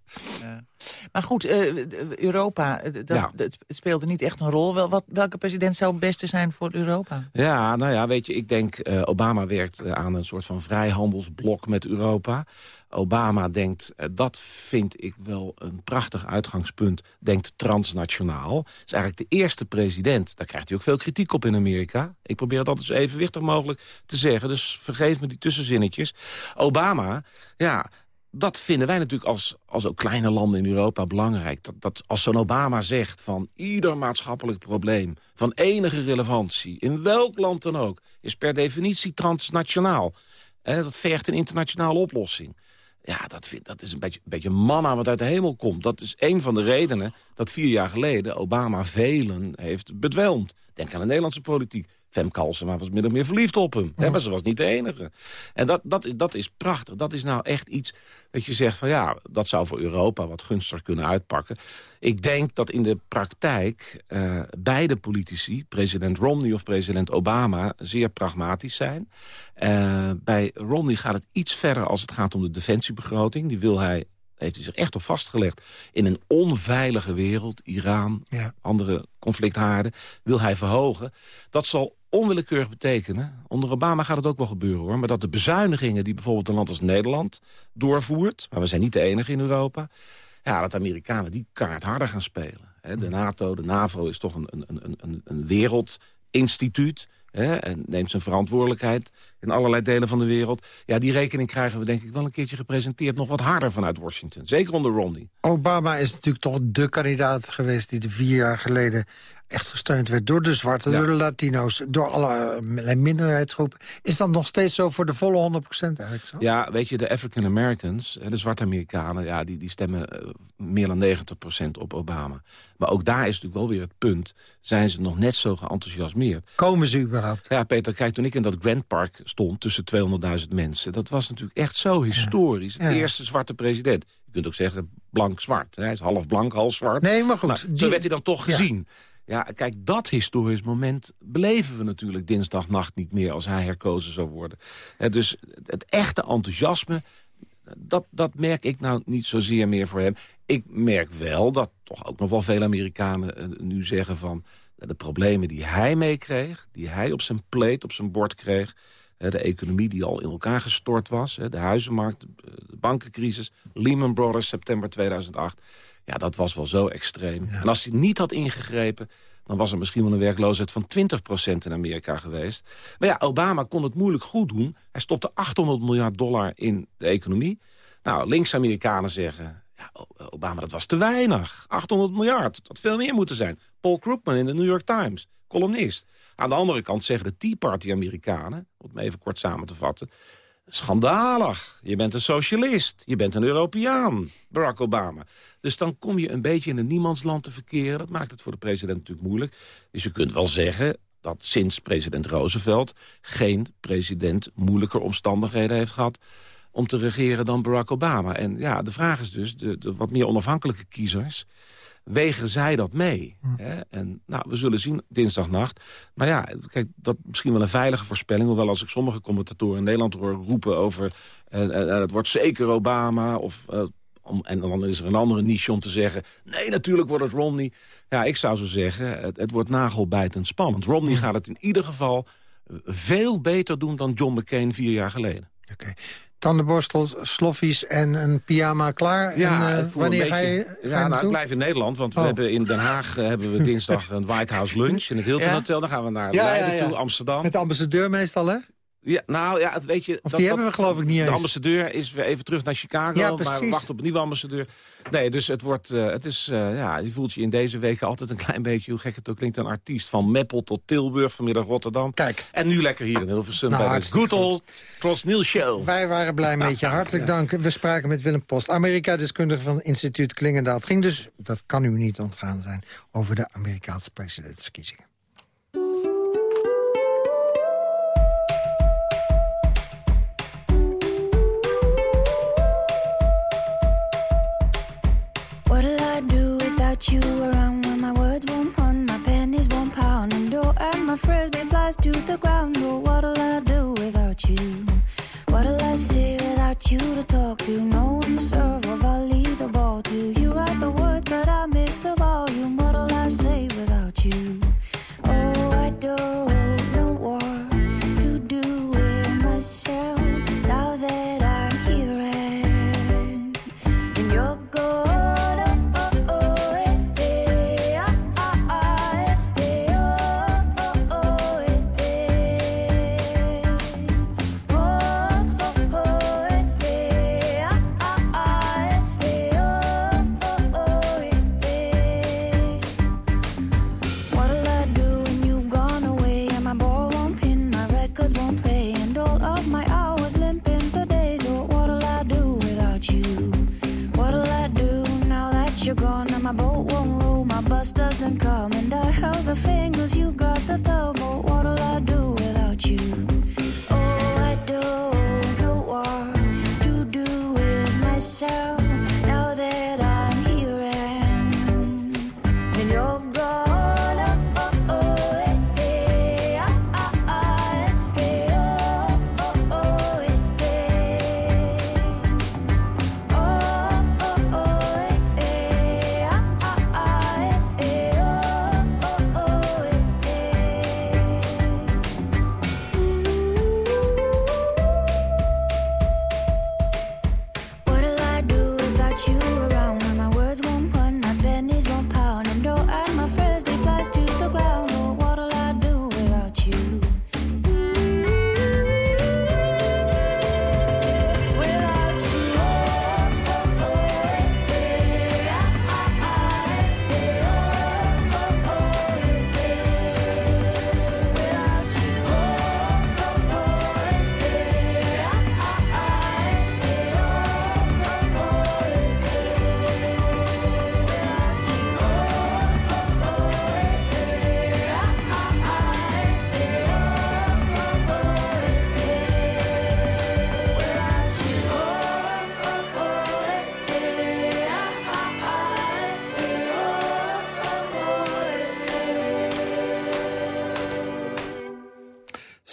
S4: Maar goed, eh, d- Europa, eh, dat,
S6: Ja.
S4: dat speelde niet echt een rol. Wel, wat, welke president zou het beste zijn voor Europa?
S6: Ja, nou ja, weet je, ik denk eh, Obama werkt eh, aan een soort van vrijhandelsblok met Europa. Obama denkt, eh, dat vind ik wel een prachtig uitgangspunt, denkt transnationaal. is eigenlijk de eerste president, daar krijgt hij ook veel kritiek op in Amerika. Ik probeer het altijd zo evenwichtig mogelijk te zeggen, dus vergeef me die tussenzinnetjes. Obama, ja, dat vinden wij natuurlijk als, als ook kleine landen in Europa belangrijk. Dat, dat als zo'n Obama zegt van ieder maatschappelijk probleem... van enige relevantie, in welk land dan ook... is per definitie transnationaal. Dat vergt een internationale oplossing. Ja, dat, dat is een beetje, een beetje manna wat uit de hemel komt. Dat is een van de redenen dat vier jaar geleden Obama velen heeft bedwelmd. Denk aan de Nederlandse politiek. Femke Halsema was min of meer verliefd op hem. Hè, maar ze was niet de enige. En dat, dat, dat is prachtig. Dat is nou echt iets dat je zegt van ja, dat zou voor Europa wat gunstiger kunnen uitpakken. Ik denk dat in de praktijk eh, beide politici, president Romney of president Obama, zeer pragmatisch zijn. Eh, bij Romney gaat het iets verder als het gaat om de defensiebegroting. Die wil hij heeft hij zich echt op vastgelegd. In een onveilige wereld, Iran,
S3: Ja.
S6: andere conflicthaarden, wil hij verhogen. Dat zal onwillekeurig betekenen, onder Obama gaat het ook wel gebeuren hoor... maar dat de bezuinigingen die bijvoorbeeld een land als Nederland doorvoert... maar we zijn niet de enige in Europa... ja, dat Amerikanen die kaart harder gaan spelen. De NATO, de NAVO is toch een, een, een, een, een wereldinstituut... Hè, en neemt zijn verantwoordelijkheid in allerlei delen van de wereld. Ja, die rekening krijgen we denk ik wel een keertje gepresenteerd... nog wat harder vanuit Washington. Zeker onder Romney.
S3: Obama is natuurlijk toch de kandidaat geweest... die de vier jaar geleden echt gesteund werd door de zwarte,
S6: Ja.
S3: door de Latino's... door allerlei minderheidsgroepen. Is dat nog steeds zo voor de volle 100% eigenlijk zo?
S6: Ja, weet je, de African Americans, de zwarte Amerikanen... Ja, die, die stemmen eh, meer dan 90% op Obama. Maar ook daar is natuurlijk wel weer het punt... zijn ze nog net zo geenthousiasmeerd.
S3: Komen ze überhaupt?
S6: Ja, Peter, kijk, toen ik in dat Grand Park stond tussen 200.000 mensen... dat was natuurlijk echt zo historisch.
S3: Ja.
S6: De eerste zwarte president. Je kunt ook zeggen blank-zwart. Hij is half blank, half zwart.
S3: Nee, maar goed.
S6: Zo
S3: die-
S6: werd hij dan toch gezien. Ja, kijk, dat historisch moment beleven we natuurlijk dinsdagnacht niet meer... als hij herkozen zou worden. Dus het echte enthousiasme, dat, dat merk ik nou niet zozeer meer voor hem. Ik merk wel dat toch ook nog wel veel Amerikanen eh, nu zeggen van... eh, de problemen die hij meekreeg, die hij op zijn pleet, op zijn bord kreeg... de economie die al in elkaar gestort was, de huizenmarkt, de de bankencrisis... Lehman Brothers, september 2008... Ja, dat was wel zo extreem. En als hij niet had ingegrepen... dan was er misschien wel een werkloosheid van 20% in Amerika geweest. Maar ja, Obama kon het moeilijk goed doen. Hij stopte 800 miljard dollar in de economie. Nou, links-Amerikanen zeggen... Ja, Obama, dat was te weinig. 800 miljard, dat had veel meer moeten zijn. Paul Krugman in de New York Times, columnist. Aan de andere kant zeggen de Tea Party-Amerikanen... om het even kort samen te vatten... Schandalig. Je bent een socialist. Je bent een Europeaan, Barack Obama. Dus dan kom je een beetje in een niemandsland te verkeren. Dat maakt het voor de president natuurlijk moeilijk. Dus je kunt wel zeggen dat sinds president Roosevelt... geen president moeilijker omstandigheden heeft gehad om te regeren dan Barack Obama. En ja, de vraag is dus, de, de wat meer onafhankelijke kiezers... wegen zij dat mee? Hè? En nou, we zullen zien dinsdagnacht. Maar ja, kijk, dat misschien wel een veilige voorspelling... hoewel als ik sommige commentatoren in Nederland hoor roepen over... eh, eh, het wordt zeker Obama, of... eh, om, en dan is er een andere niche om te zeggen... nee, natuurlijk wordt het Romney. Ja, ik zou zo zeggen, het, het wordt nagelbijtend spannend. Romney gaat het in ieder geval veel beter doen dan John McCain vier jaar geleden.
S3: Oké. Tandenborstel, sloffies en een pyjama klaar. en, eh,
S6: voor
S3: wanneer ga je,
S6: Ja, nou, ik blijf in Nederland, want we
S3: Oh.
S6: hebben in Den Haag eh, hebben we dinsdag een White House lunch in het Hilton
S4: Ja.
S6: Hotel. Dan gaan we naar
S3: Ja, ja,
S6: Leiden
S3: ja.
S6: toe, Amsterdam.
S3: Met de ambassadeur meestal, hè?
S6: Ja, nou ja, het weet je...
S3: Of die hebben we geloof ik niet
S6: De
S3: eens.
S6: ambassadeur is weer even terug naar Chicago,
S3: Ja,
S6: maar we wachten op een nieuwe ambassadeur. Nee, dus het wordt, eh, het is, eh, ja, je voelt je in deze weken altijd een klein beetje, hoe gek het ook klinkt, een artiest. Van Meppel tot Tilburg, vanmiddag Rotterdam.
S3: Kijk.
S6: En nu lekker hier in Hilversum
S3: Nou,
S6: bij de Good Old Tros Neil Show.
S3: Wij waren blij met je. Hartelijk dank. We spraken met Willem Post, Amerika-deskundige van instituut Klingendaal. Het ging dus, dat kan u niet ontgaan zijn, over de Amerikaanse presidentsverkiezingen.
S7: The ground? What'll I do without you? What'll I say without you to talk to? No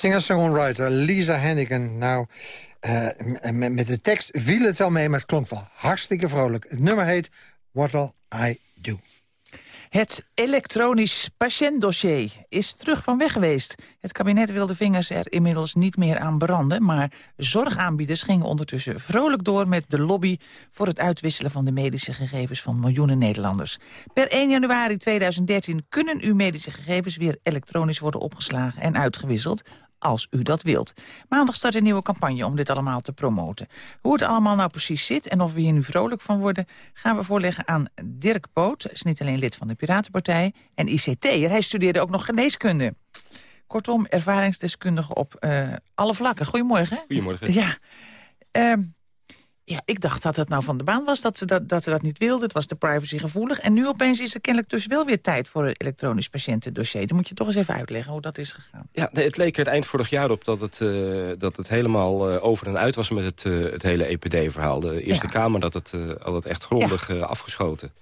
S3: Singer-songwriter Lisa Hennigan. Nou, uh, met, met de tekst viel het wel mee, maar het klonk wel hartstikke vrolijk. Het nummer heet What'll I Do.
S4: Het elektronisch patiëntdossier is terug van weg geweest. Het kabinet wilde vingers er inmiddels niet meer aan branden... maar zorgaanbieders gingen ondertussen vrolijk door met de lobby... voor het uitwisselen van de medische gegevens van miljoenen Nederlanders. Per 1 januari 2013 kunnen uw medische gegevens weer elektronisch worden opgeslagen en uitgewisseld als u dat wilt. Maandag start een nieuwe campagne om dit allemaal te promoten. Hoe het allemaal nou precies zit en of we hier nu vrolijk van worden... gaan we voorleggen aan Dirk Poot. Hij is niet alleen lid van de Piratenpartij en ICT'er. Hij studeerde ook nog geneeskunde. Kortom, ervaringsdeskundige op uh, alle vlakken. Goedemorgen.
S8: Goedemorgen.
S4: Ja. Uh, ja, ik dacht dat het nou van de baan was dat ze dat, dat, ze dat niet wilden. Het was de privacy gevoelig. En nu opeens is er kennelijk dus wel weer tijd voor een elektronisch patiëntendossier. Dan moet je toch eens even uitleggen hoe dat is gegaan.
S8: Ja, het leek er eind vorig jaar op dat het, uh, dat het helemaal uh, over en uit was met het, uh, het hele EPD-verhaal. De Eerste ja. Kamer had het, had het echt grondig ja. afgeschoten.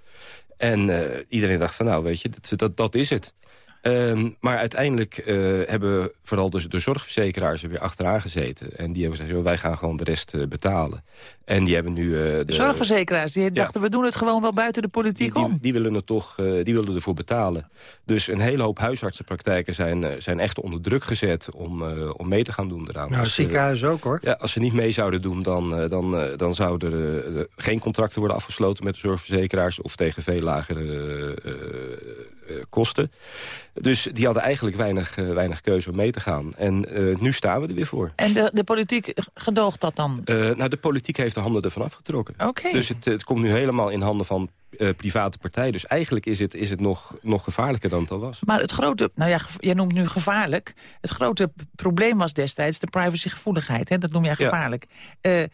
S8: En iedereen dacht van nou, weet je, dat, dat, dat is het. Um, maar uiteindelijk uh, hebben vooral de, de zorgverzekeraars er weer achteraan gezeten. En die hebben gezegd, wij gaan gewoon de rest uh, betalen. En die hebben nu... Uh,
S4: de, de, zorgverzekeraars, die dachten, we doen het gewoon wel buiten de politiek
S8: die,
S4: om.
S8: Die, die, willen het toch, die willen ervoor betalen. Dus een hele hoop huisartsenpraktijken zijn, zijn echt onder druk gezet om, om mee te gaan doen eraan.
S3: Nou,
S8: als,
S3: ziekenhuis ook hoor.
S8: Ja, als ze niet mee zouden doen, dan, dan, dan zouden er geen contracten worden afgesloten met de zorgverzekeraars... of tegen veel lagere kosten. Dus die hadden eigenlijk weinig, uh, weinig keuze om mee te gaan. En uh, nu staan we er weer voor.
S4: En de, de politiek gedoogt dat dan?
S8: Nou, de politiek heeft de handen ervan afgetrokken.
S4: Okay.
S8: Dus het, het komt nu helemaal in handen van private partijen. Dus eigenlijk is het, is het nog, nog gevaarlijker dan het al was.
S4: Maar het grote, nou ja, jij noemt nu gevaarlijk. Het grote probleem was destijds de privacygevoeligheid. Hè? Dat noem jij gevaarlijk. Ja.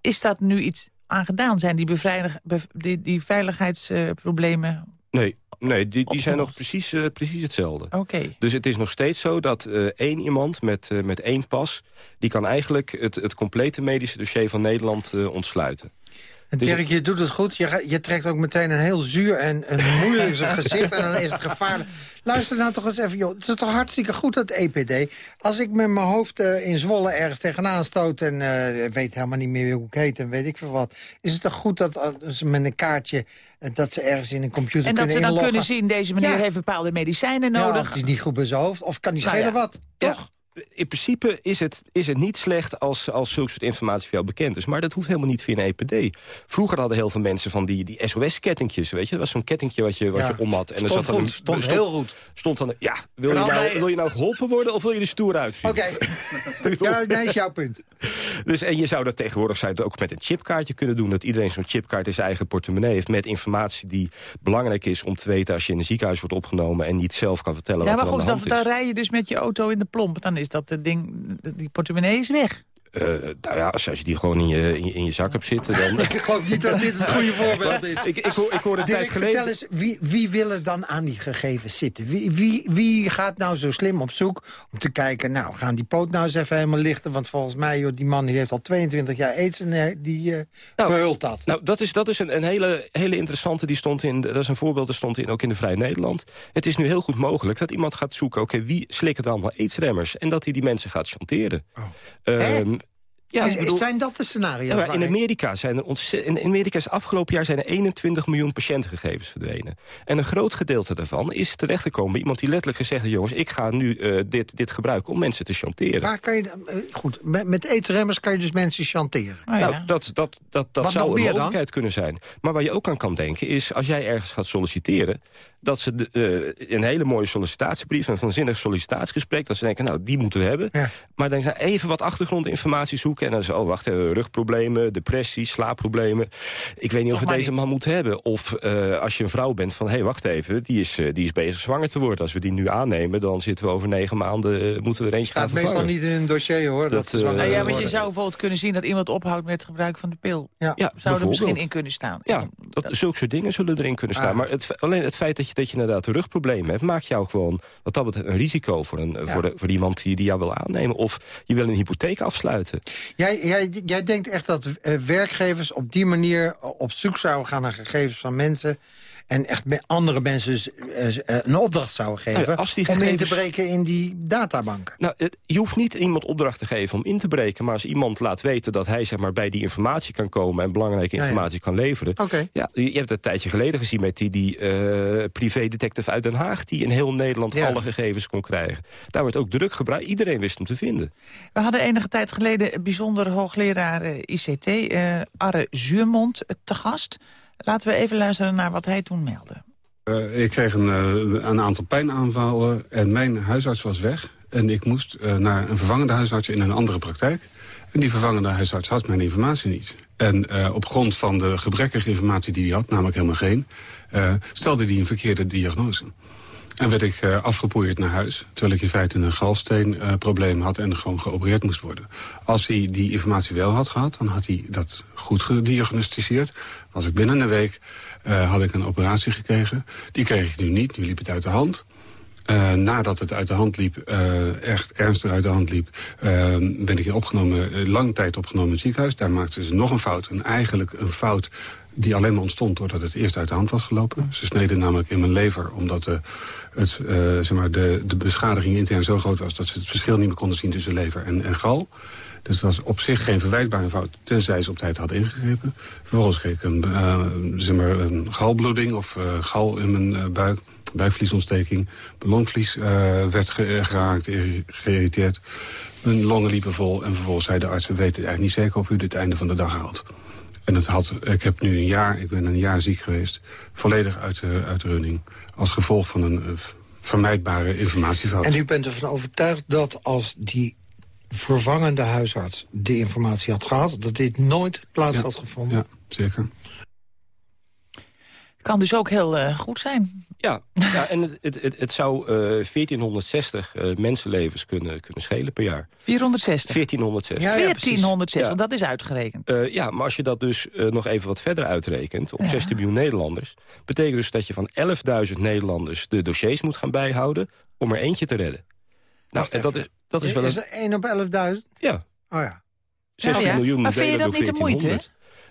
S4: is dat nu iets aangedaan? Zijn die, beveilig, die, die veiligheidsproblemen
S8: Nee, nee die, die zijn nog precies, uh, precies hetzelfde.
S4: Okay.
S8: Dus het is nog steeds zo dat uh, één iemand met, uh, met één pas... die kan eigenlijk het, het complete medische dossier van Nederland ontsluiten.
S3: En Dirk, je doet het goed. Je, je trekt ook meteen een heel zuur en een moeilijk <laughs> gezicht. En dan is het gevaarlijk. Luister nou toch eens even, joh. Het is toch hartstikke goed, dat EPD. Als ik met mijn hoofd uh, in Zwolle ergens tegenaan stoot... en uh, weet helemaal niet meer hoe ik heet en weet ik veel wat... is het toch goed dat als met een kaartje... Uh, dat ze ergens in een computer
S4: en
S3: kunnen
S4: En dat ze dan
S3: inloggen.
S4: kunnen zien, deze meneer ja. heeft bepaalde medicijnen nodig.
S3: Ja, of die is niet goed bij zijn hoofd. Of kan die schelen nou ja. wat, toch?
S8: Ja in principe is het, is het niet slecht als, als zulke soort informatie voor jou bekend is. Maar dat hoeft helemaal niet via een EPD. Vroeger hadden heel veel mensen van die, die SOS-kettingjes. Weet je, dat was zo'n kettingje wat je, wat
S3: ja,
S8: je om had. En
S3: stond
S8: er zat
S3: goed,
S8: dan,
S3: stond,
S8: stond
S3: heel goed.
S8: Stond dan, ja, wil je, nou, wil je nou geholpen worden of wil je er stoer uitzien?
S3: Oké, okay. <laughs> ja, dat is jouw punt.
S8: Dus, en je zou dat tegenwoordig zou ook met een chipkaartje kunnen doen. Dat iedereen zo'n chipkaart in zijn eigen portemonnee heeft... met informatie die belangrijk is om te weten... als je in een ziekenhuis wordt opgenomen en niet zelf kan vertellen
S4: ja,
S8: wat er
S4: maar goed,
S8: aan de
S4: dan,
S8: hand
S4: dan rij je dus met je auto in de plomp. Dan is dat ding, die portemonnee is weg.
S8: Uh, nou ja, als je die gewoon in je, in, in je zak hebt zitten, dan... <laughs>
S3: ik geloof niet dat dit het goede voorbeeld is.
S8: ik, ik, hoor, ik hoor een
S3: Dirk,
S8: tijd geleden...
S3: Vertel eens, wie, wie wil er dan aan die gegevens zitten? Wie, wie, wie gaat nou zo slim op zoek om te kijken... nou, gaan die poot nou eens even helemaal lichten... want volgens mij, joh, die man die heeft al 22 jaar aids... en die uh, nou, verhult dat.
S8: Nou, dat is, dat is een, een hele, hele interessante, die stond in... dat is een voorbeeld, dat stond in, ook in de Vrije Nederland. Het is nu heel goed mogelijk dat iemand gaat zoeken... oké, okay, wie slikken dan allemaal aidsremmers? En dat hij die mensen gaat chanteren.
S3: Oh.
S8: Um,
S3: ja, is, bedoel, zijn dat de scenario's?
S8: Ja, in Amerika zijn er in Amerika is afgelopen jaar zijn er 21 miljoen patiëntengegevens verdwenen. En een groot gedeelte daarvan is terechtgekomen bij iemand die letterlijk gezegd heeft... jongens, ik ga nu uh, dit, dit gebruiken om mensen te chanteren.
S3: Waar kan je, uh, goed, met, met aidsremmers kan je dus mensen chanteren.
S8: Ja. Nou, dat, dat, dat, dat zou een mogelijkheid dan? kunnen zijn. Maar waar je ook aan kan denken is, als jij ergens gaat solliciteren... dat ze de, uh, een hele mooie sollicitatiebrief, een vanzinnig sollicitatiegesprek... dat ze denken, nou, die moeten we hebben.
S3: Ja.
S8: Maar dan zijn even wat achtergrondinformatie zoeken... En dan is oh wacht, rugproblemen, depressie, slaapproblemen. Ik weet niet
S4: Toch
S8: of we deze
S4: niet.
S8: man moeten hebben. Of uh, als je een vrouw bent van, hé, hey, wacht even, die is, uh, die is bezig zwanger te worden. Als we die nu aannemen, dan zitten we over negen maanden, uh, moeten we er eentje gaan
S3: vervangen. meestal niet in een dossier, hoor. Dat, dat
S4: uh, nou ja, maar je zou bijvoorbeeld kunnen zien dat iemand ophoudt met het gebruik van de pil.
S3: Ja,
S8: ja
S4: zou er misschien in kunnen staan.
S8: Ja, dat, dat, zulke soort dingen zullen erin kunnen staan. Ah. Maar het, alleen het feit dat je, dat je inderdaad rugproblemen hebt, maakt jou gewoon, wat dat betreft, een risico voor, een, ja. voor, de, voor iemand die, die jou wil aannemen. Of je wil een hypotheek afsluiten.
S3: Jij, jij, jij denkt echt dat uh, werkgevers op die manier op zoek zouden gaan naar gegevens van mensen... en echt met andere mensen eh, eh, een opdracht zouden geven...
S8: Nou ja, als die
S3: om in te breken in die databanken.
S8: Nou, je hoeft niet iemand opdracht te geven om in te breken... maar als iemand laat weten dat hij zeg maar, bij die informatie kan komen... en belangrijke
S3: Ja, ja.
S8: informatie kan leveren... Ja, je hebt het een tijdje geleden gezien met die, die eh, privédetective uit Den Haag... die in heel Nederland
S3: Ja.
S8: alle gegevens kon krijgen. Daar werd ook druk gebruikt. Iedereen wist hem te vinden.
S4: We hadden enige tijd geleden een bijzonder hoogleraar ICT, eh, Arre Zuurmond, te gast. Laten we even luisteren naar wat hij toen meldde.
S9: Eh, ik kreeg een, eh, een aantal pijnaanvallen en mijn huisarts was weg. En ik moest eh, naar een vervangende huisarts in een andere praktijk. En die vervangende huisarts had mijn informatie niet. En op grond van de gebrekkige informatie die hij had, namelijk helemaal geen... stelde hij een verkeerde diagnose. En werd ik eh, afgepoeierd naar huis, terwijl ik in feite een galsteenprobleem had en gewoon geopereerd moest worden. Als hij die informatie wel had gehad, dan had hij dat goed gediagnosticeerd. Was ik binnen een week, eh, had ik een operatie gekregen. Die kreeg ik nu niet, nu liep het uit de hand. Eh, nadat het uit de hand liep, eh, echt ernstig uit de hand liep... eh, ben ik opgenomen, lang tijd opgenomen in het ziekenhuis. Daar maakten ze nog een fout. En eigenlijk een fout die alleen maar ontstond doordat het eerst uit de hand was gelopen. Ze sneden namelijk in mijn lever, omdat de, het, zeg maar de, de beschadiging intern zo groot was... dat ze het verschil niet meer konden zien tussen lever en, gal. Dus het was op zich geen verwijtbare fout, tenzij ze op tijd hadden ingegrepen. Vervolgens kreeg ik een, zeg maar een galbloeding of gal in mijn buik, buikvliesontsteking. Mijn longvlies eh, werd ge- geraakt, irri- geïrriteerd. Mijn longen liepen vol en vervolgens zei de arts... we weten eigenlijk niet zeker of u dit einde van de dag haalt. En het had, ik heb nu een jaar, ik ben een jaar ziek geweest... volledig uit de, uit de running. Als gevolg van een eh, vermijdbare informatiefout.
S3: En u bent ervan overtuigd dat als die vervangende huisarts de informatie had gehad... dat dit nooit plaats
S9: Ja.
S3: had gevonden?
S9: Ja, zeker.
S4: Kan dus ook heel eh, goed zijn.
S8: Ja, ja en het, het, het, het zou eh, 1460 eh, mensenlevens kunnen, kunnen schelen per jaar.
S4: 460.
S8: 1460.
S3: Ja, ja, precies.
S4: 1460,
S8: Ja.
S4: dat is uitgerekend.
S8: Eh, ja, maar als je dat dus eh, nog even wat verder uitrekent... op
S4: Ja.
S8: 16 miljoen Nederlanders... betekent dus dat je van 11.000 Nederlanders de dossiers moet gaan bijhouden... om er eentje te redden. Nou, en dat is, dat is wel
S3: Is
S8: een...
S3: er 1 op 11.000?
S8: Ja,
S3: Oh ja.
S8: 16
S4: ja.
S8: miljoen
S4: Maar vind je dat niet de moeite?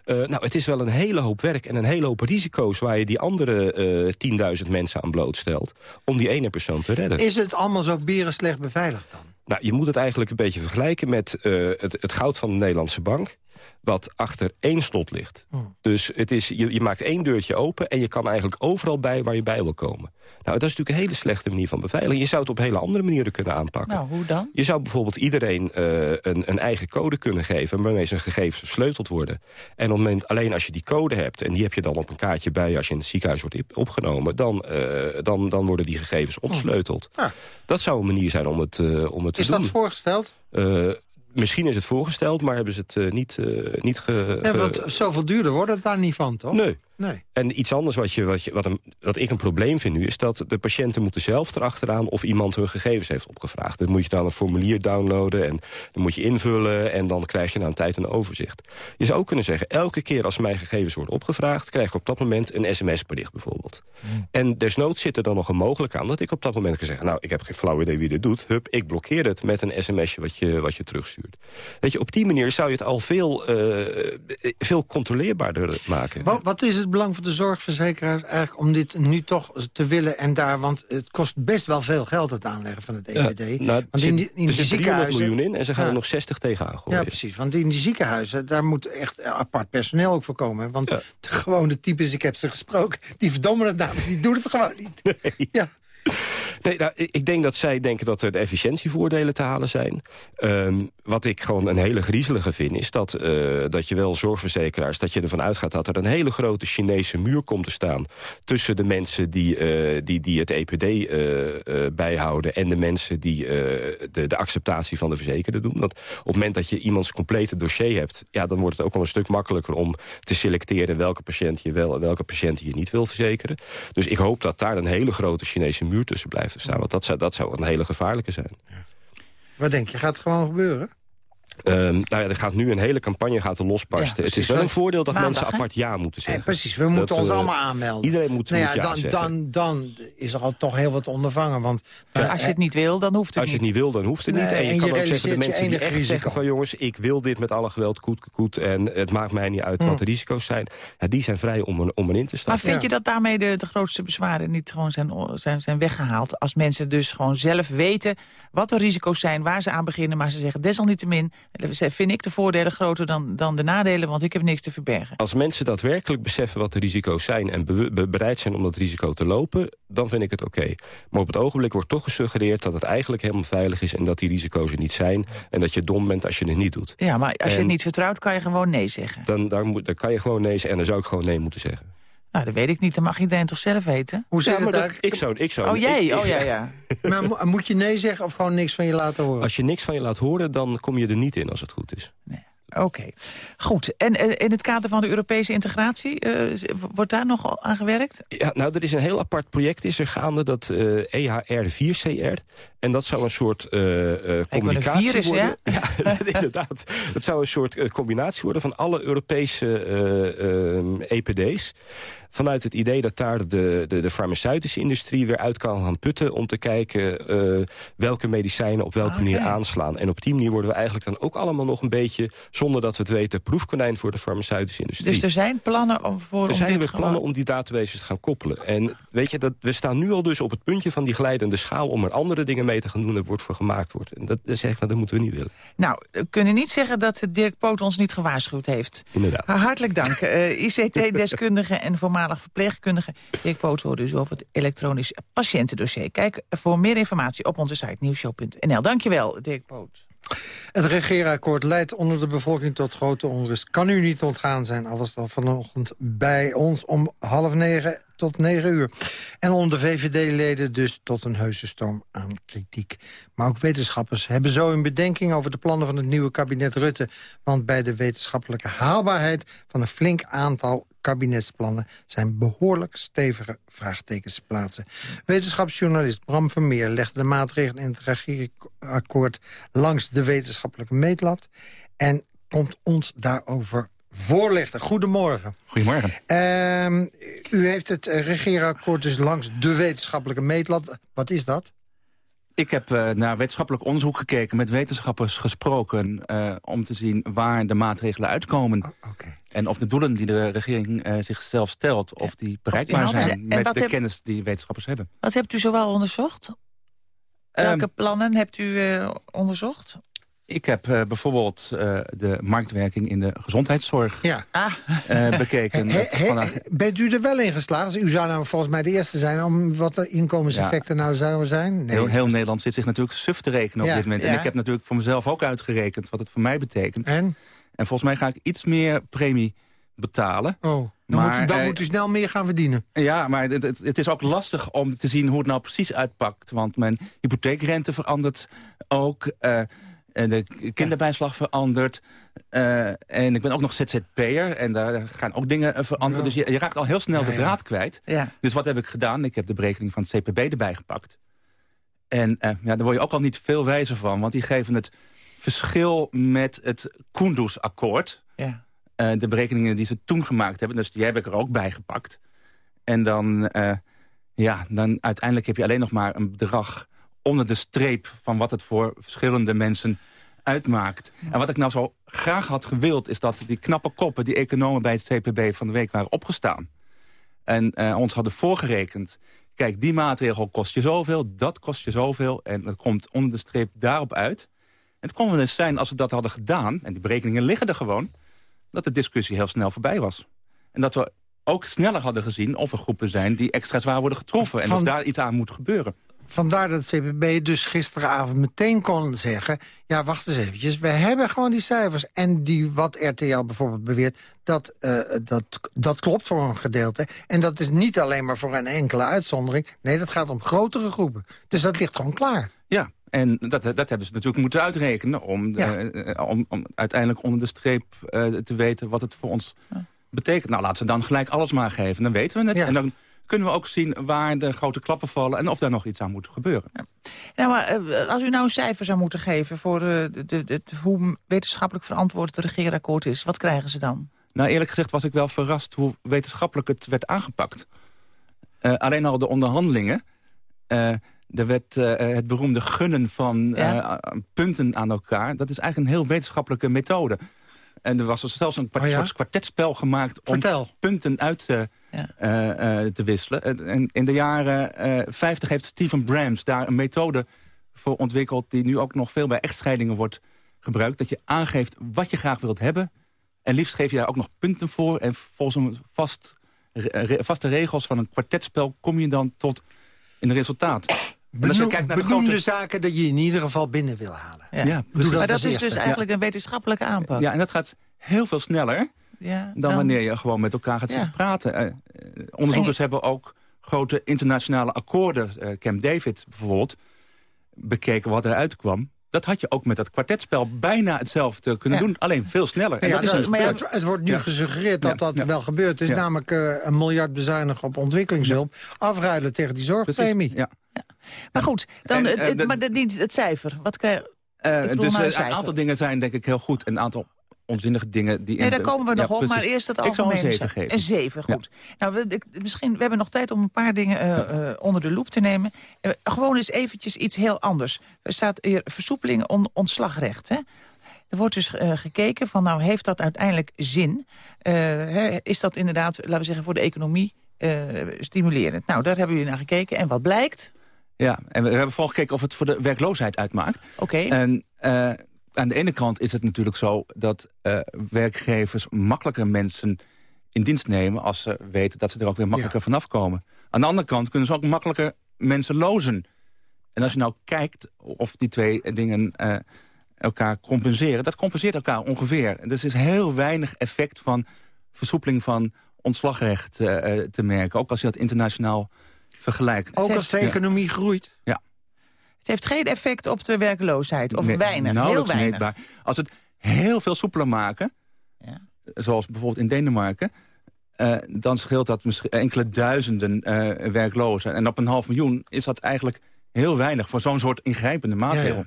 S8: 1400. Eh, nou, het is wel een hele hoop werk en een hele hoop risico's... waar je die andere eh 10.000 mensen aan blootstelt... om die ene persoon te redden.
S3: Is het allemaal zo slecht beveiligd dan?
S8: Nou, je moet het eigenlijk een beetje vergelijken met eh, het, het goud van de Nederlandse bank... wat achter één slot ligt.
S3: Oh.
S8: Dus het is, je, je maakt één deurtje open... en je kan eigenlijk overal bij waar je bij wil komen. Nou, dat is natuurlijk een hele slechte manier van beveiliging. Je zou het op hele andere manieren kunnen aanpakken.
S4: Nou, hoe dan?
S8: Je zou bijvoorbeeld iedereen eh, een, een eigen code kunnen geven... waarmee zijn gegevens versleuteld worden. En op het moment, alleen als je die code hebt... en die heb je dan op een kaartje bij als je in het ziekenhuis wordt op- opgenomen... dan, eh, dan, dan worden die gegevens ontsleuteld.
S3: Ja.
S8: Dat zou een manier zijn om het, eh, om het te
S3: Is
S8: doen.
S3: dat voorgesteld?
S8: Eh, misschien is het voorgesteld, maar hebben ze het eh, niet, eh, niet ge...
S3: Ja, want zoveel duurder wordt het daar niet van, toch?
S8: Nee.
S3: Nee.
S8: En iets anders wat, je, wat, je, wat, een, wat ik een probleem vind nu... is dat de patiënten moeten zelf erachteraan of iemand hun gegevens heeft opgevraagd. Dan moet je dan een formulier downloaden en dan moet je invullen... en dan krijg je na een tijd een overzicht. Je zou ook kunnen zeggen, elke keer als mijn gegevens worden opgevraagd... krijg ik op dat moment een sms-bericht bijvoorbeeld. En desnoods zit er dan nog een mogelijk aan dat ik op dat moment kan zeggen... nou, ik heb geen flauw idee wie dit doet. Hup, ik blokkeer het met een sms'je wat je, wat je terugstuurt. Weet je, op die manier zou je het al veel, eh, veel controleerbaarder maken.
S3: Wat, wat is het belang van de zorgverzekeraars eigenlijk om dit nu toch te willen en daar... want het kost best wel veel geld het aanleggen van het EPD.
S8: Ja, nou,
S3: want in die, in
S8: er zit 300
S3: ziekenhuizen...
S8: miljoen in en ze gaan
S3: Ja.
S8: er nog 60 tegenaan gooien.
S3: Ja, precies. Want in die ziekenhuizen, daar moet echt apart personeel ook voor komen. Want
S8: Ja.
S3: de gewone types, ik heb ze gesproken, die verdommen het namelijk, die doen het gewoon niet. <laughs> Ja.
S8: Nee, nou, ik ik denk dat zij denken dat er de efficiëntievoordelen te halen zijn. Ehm, wat ik gewoon een hele griezelige vind... is dat, eh, dat je wel zorgverzekeraars... dat je ervan uitgaat dat er een hele grote Chinese muur komt te staan... tussen de mensen die, eh, die, die het EPD eh, eh, bijhouden... en de mensen die de, de acceptatie van de verzekerde doen. Want op het moment dat je iemands complete dossier hebt... Ja, dan wordt het ook wel een stuk makkelijker om te selecteren... welke patiënt je wel en welke patiënt je niet wil verzekeren. Dus ik hoop dat daar een hele grote Chinese muur tussen blijft te staan. Want dat zou, dat zou een hele gevaarlijke zijn.
S3: Wat denk je, gaat het gewoon gebeuren?
S8: Ehm, nou ja, er gaat nu een hele campagne gaat er losbarsten.
S3: Ja,
S8: het is wel een voordeel dat
S3: Maandag,
S8: mensen apart ja moeten zeggen.
S3: precies, we moeten
S8: Dat,
S3: ons
S8: eh,
S3: allemaal aanmelden.
S8: Iedereen moet,
S3: Nou
S8: moet
S3: ja,
S8: ja
S3: dan,
S8: zeggen.
S3: dan, dan is er al toch heel wat ondervangen. Want,
S4: Ja, als je het niet wil, dan hoeft het
S8: Als je het niet wil, dan hoeft het
S3: Nee,
S8: niet. En je
S3: en
S8: kan
S3: je
S8: ook zeggen, de mensen die echt
S3: risico.
S8: zeggen van... jongens, ik wil dit met alle geweld, koet, koet... en het maakt mij niet uit
S3: Mm.
S8: wat de risico's zijn... Ja, die zijn vrij om, om erin te
S4: Maar
S8: stappen.
S4: vind je dat daarmee de, de grootste bezwaren niet gewoon zijn, zijn, zijn weggehaald? Als mensen dus gewoon zelf weten wat de risico's zijn, waar ze aan beginnen... maar ze zeggen desalniettemin, vind ik de voordelen groter dan, dan de nadelen... want ik heb niks te verbergen.
S8: Als mensen daadwerkelijk beseffen wat de risico's zijn... en be- bereid zijn om dat risico te lopen, dan vind ik het oké. Maar op het ogenblik wordt toch gesuggereerd dat het eigenlijk helemaal veilig is... en dat die risico's er niet zijn en dat je dom bent als je het niet doet.
S4: Ja, maar als je het niet vertrouwt, kan je gewoon nee zeggen.
S8: Dan, daar moet, dan kan je gewoon nee zeggen en dan zou ik gewoon nee moeten zeggen.
S4: Nou, dat weet ik niet. Dan mag iedereen toch zelf weten?
S3: Hoe zit
S8: Ja, maar
S3: het
S8: dat-
S3: eigenlijk?
S8: ik zou, ik zou,
S4: Oh, jij?
S8: ik-
S4: Oh, ja, ja. <laughs>
S3: Maar mo- moet je nee zeggen of gewoon niks van je laten horen?
S8: Als je niks van je laat horen, dan kom je er niet in als het goed is.
S4: Oké, goed. En in het kader van de Europese integratie, eh, wordt daar nog aan gewerkt?
S8: Ja, nou, er is een heel apart project is er gaande, dat eh EHR4CR. En dat zou een soort eh, eh,
S4: een
S8: communicatie
S4: virus,
S8: worden. <laughs> Ja, <laughs> inderdaad. Dat zou een soort combinatie worden van alle Europese eh, ehm, EPD's. Vanuit het idee dat daar de, de, de farmaceutische industrie weer uit kan gaan putten... om te kijken eh, welke medicijnen op welke
S4: Ah,
S8: manier aanslaan. En op die manier worden we eigenlijk dan ook allemaal nog een beetje... zonder dat we het weten, proefkonijn voor de farmaceutische industrie.
S4: Dus er zijn plannen om, voor
S8: Er
S4: om
S8: zijn
S4: dit
S8: weer
S4: gewoon-
S8: plannen om die databases te gaan koppelen. En weet je, dat, we staan nu al dus op het puntje van die glijdende schaal... om er andere dingen mee te gaan doen en wordt voor gemaakt wordt. En dat, dat zeg ik van, dat moeten we niet willen.
S4: Nou, we kunnen niet zeggen dat Dirk Poot ons niet gewaarschuwd heeft.
S8: Inderdaad.
S4: Hartelijk dank. Eh, ICT-deskundige en voormalig verpleegkundige Dirk Poot hoorde dus over het elektronisch patiëntendossier. Kijk voor meer informatie op onze site nieuwshow.nl. Dankjewel, Dirk Poot.
S3: Het regeerakkoord leidt onder de bevolking tot grote onrust. Kan u niet ontgaan zijn, al al vanochtend bij ons om half negen tot negen uur. En onder de VVD-leden dus tot een heuse storm aan kritiek. Maar ook wetenschappers hebben zo een bedenking over de plannen van het nieuwe kabinet Rutte. Want bij de wetenschappelijke haalbaarheid van een flink aantal kabinetsplannen zijn behoorlijk stevige vraagtekens te plaatsen. Wetenschapsjournalist Bram Vermeer legde de maatregelen in het regeerakkoord langs de wetenschappelijke meetlat en komt ons daarover voorlichten. Goedemorgen.
S10: Goedemorgen.
S3: Ehm, u heeft het regeerakkoord dus langs de wetenschappelijke meetlat. Wat is dat?
S10: Ik heb eh, naar wetenschappelijk onderzoek gekeken, met wetenschappers gesproken... eh, om te zien waar de maatregelen uitkomen.
S3: Oh.
S10: En of de doelen die de regering eh, zichzelf stelt... of die bereikbaar zijn met de
S4: heb-
S10: kennis die wetenschappers hebben.
S4: Wat hebt u zoal onderzocht?
S10: Ehm,
S4: Welke plannen hebt u onderzocht?
S10: Ik heb eh, bijvoorbeeld eh, de marktwerking in de gezondheidszorg
S3: Ja.
S4: Ah,
S10: eh, bekeken.
S3: He- he-
S10: Vandaag-
S3: bent u er wel in geslaagd? U zou nou volgens mij de eerste zijn om wat de inkomenseffecten nou zouden zijn. Nee.
S10: Heel, heel Nederland zit zich natuurlijk suf te rekenen op dit moment. En ik heb natuurlijk voor mezelf ook uitgerekend wat het voor mij betekent.
S3: En?
S10: En volgens mij ga ik iets meer premie betalen.
S3: Oh, dan,
S10: Maar,
S3: moet, dan
S10: eh,
S3: moet u snel meer gaan verdienen.
S10: Ja, maar het, het, het is ook lastig om te zien hoe het nou precies uitpakt. Want mijn hypotheekrente verandert ook. eh, de kinderbijslag verandert. eh, en ik ben ook nog ZZP'er. En daar gaan ook dingen eh, veranderen. Dus je, je raakt al heel snel
S3: Ja,
S10: de
S3: ja.
S10: draad kwijt.
S4: ja.
S10: Dus wat heb ik gedaan? Ik heb de berekening van het CPB erbij gepakt. En eh, ja, daar word je ook al niet veel wijzer van. Want die geven het verschil met het Kunduz-akkoord.
S4: ja.
S10: Eh, de berekeningen die ze toen gemaakt hebben. Dus die heb ik er ook bij gepakt. En dan, eh, ja, dan uiteindelijk heb je alleen nog maar een bedrag onder de streep... van wat het voor verschillende mensen uitmaakt. En wat ik nou zo graag had gewild... is dat die knappe koppen, die economen bij het CPB van de week waren opgestaan. En eh, ons hadden voorgerekend... kijk, die maatregel kost je zoveel, dat kost je zoveel... en dat komt onder de streep daarop uit. En het kon wel eens zijn als we dat hadden gedaan... en die berekeningen liggen er gewoon dat de discussie heel snel voorbij was. En dat we ook sneller hadden gezien of er groepen zijn... die extra zwaar worden getroffen en of daar iets aan moet gebeuren.
S3: Vandaar dat het CPB dus gisteravond meteen kon zeggen... ja, wacht eens eventjes, we hebben gewoon die cijfers. En die wat RTL bijvoorbeeld beweert, dat, eh, dat, dat klopt voor een gedeelte. En dat is niet alleen maar voor een enkele uitzondering. Nee, dat gaat om grotere groepen. Dus dat ligt gewoon klaar.
S10: Ja, en dat, dat hebben ze natuurlijk moeten uitrekenen... om, de-
S3: Ja.
S10: eh, om, om uiteindelijk onder de streep eh, te weten wat het voor ons betekent. Nou, laten ze dan gelijk alles maar geven, dan weten we het.
S3: Ja.
S10: En dan kunnen we ook zien waar de grote klappen vallen... en of daar nog iets aan moet gebeuren.
S4: Nou, maar eh, als u nou een cijfer zou moeten geven... voor eh, de, de, de- hoe wetenschappelijk verantwoord het regeerakkoord is... wat krijgen ze dan?
S10: Nou, eerlijk gezegd was ik wel verrast hoe wetenschappelijk het werd aangepakt. Eh, alleen al de onderhandelingen. eh, er werd eh, het beroemde gunnen van
S4: Ja.
S10: eh, punten aan elkaar. Dat is eigenlijk een heel wetenschappelijke methode. En er was er zelfs een kwart-
S3: Oh ja?
S10: soort kwartetspel gemaakt... om punten uit te,
S4: Ja.
S10: eh, eh, te wisselen. En- En in de jaren eh 50 heeft Stephen Brams daar een methode voor ontwikkeld... die nu ook nog veel bij echtscheidingen wordt gebruikt. Dat je aangeeft wat je graag wilt hebben... En liefst geef je daar ook nog punten voor. En volgens een vast, re- vaste regels van een kwartetspel... kom je dan tot een resultaat. En als je kijkt naar de grote...
S3: zaken dat je in ieder geval binnen wil halen.
S4: Ja.
S10: Ja, precies.
S3: dat
S4: maar dat is
S3: eerste.
S4: dus eigenlijk een wetenschappelijke aanpak.
S10: Ja, en dat gaat heel veel sneller
S4: Ja,
S10: dan wanneer je gewoon met elkaar gaat
S4: Ja.
S10: zitten praten. Eh, eh, onderzoekers hebben ook grote internationale akkoorden... eh, Camp David bijvoorbeeld, bekeken wat eruit kwam. Dat had je ook met dat kwartetspel bijna hetzelfde kunnen
S4: Ja.
S10: doen. Alleen veel sneller. En
S3: Ja,
S10: dat is
S4: maar ja,
S3: het, het wordt nu
S10: Ja.
S3: gesuggereerd dat
S10: Ja,
S3: dat
S10: ja.
S3: wel gebeurt. Het is
S10: Ja.
S3: namelijk eh, een miljard bezuinigen op ontwikkelingshulp. Afruilen tegen die zorgpremie.
S10: Ja.
S4: Maar goed, dan,
S10: En,
S4: het, maar het cijfer. Wat krijg,
S10: Eh,
S4: Ik bedoel
S10: dus
S4: een
S10: aantal dingen zijn denk ik heel goed. En een aantal onzinnige dingen die...
S4: Nee, daar komen we
S10: Ja,
S4: nog op, maar eerst het
S10: Ik zou
S4: algemene.
S10: een 7
S4: cijfer.
S10: geven.
S4: Een 7, goed. Nou, we, ik- misschien, we hebben nog tijd om een paar dingen eh, eh, onder de loep te nemen. Eh, gewoon eens eventjes iets heel anders. Er staat hier versoepeling on, ontslagrecht, hè? Er wordt dus gekeken van, nou, heeft dat uiteindelijk zin? Hè, is dat inderdaad, laten we zeggen, voor de economie stimulerend? Nou, daar hebben jullie naar gekeken. En wat blijkt?
S10: Ja, en we, we hebben vooral gekeken of het voor de werkloosheid uitmaakt.
S4: Oké,
S10: En aan de ene kant is het natuurlijk zo dat eh, werkgevers makkelijker mensen in dienst nemen... als ze weten dat ze er ook weer makkelijker vanaf komen. Aan de andere kant kunnen ze ook makkelijker mensen lozen. En als je nou kijkt of die twee dingen eh, elkaar compenseren... dat compenseert elkaar ongeveer. Dus er is heel weinig effect van versoepeling van ontslagrecht eh, te merken. Ook als je dat internationaal vergelijkt.
S3: Ook als de
S10: Ja.
S3: economie groeit.
S4: Het heeft geen effect op de werkloosheid. Of
S10: Nee,
S4: weinig, heel weinig.
S10: meetbaar. Als we het heel veel soepeler maken,
S4: Ja.
S10: zoals bijvoorbeeld in Denemarken... eh, dan scheelt dat misschien enkele duizenden eh, werklozen. En op een half miljoen is dat eigenlijk heel weinig... voor zo'n soort ingrijpende maatregel.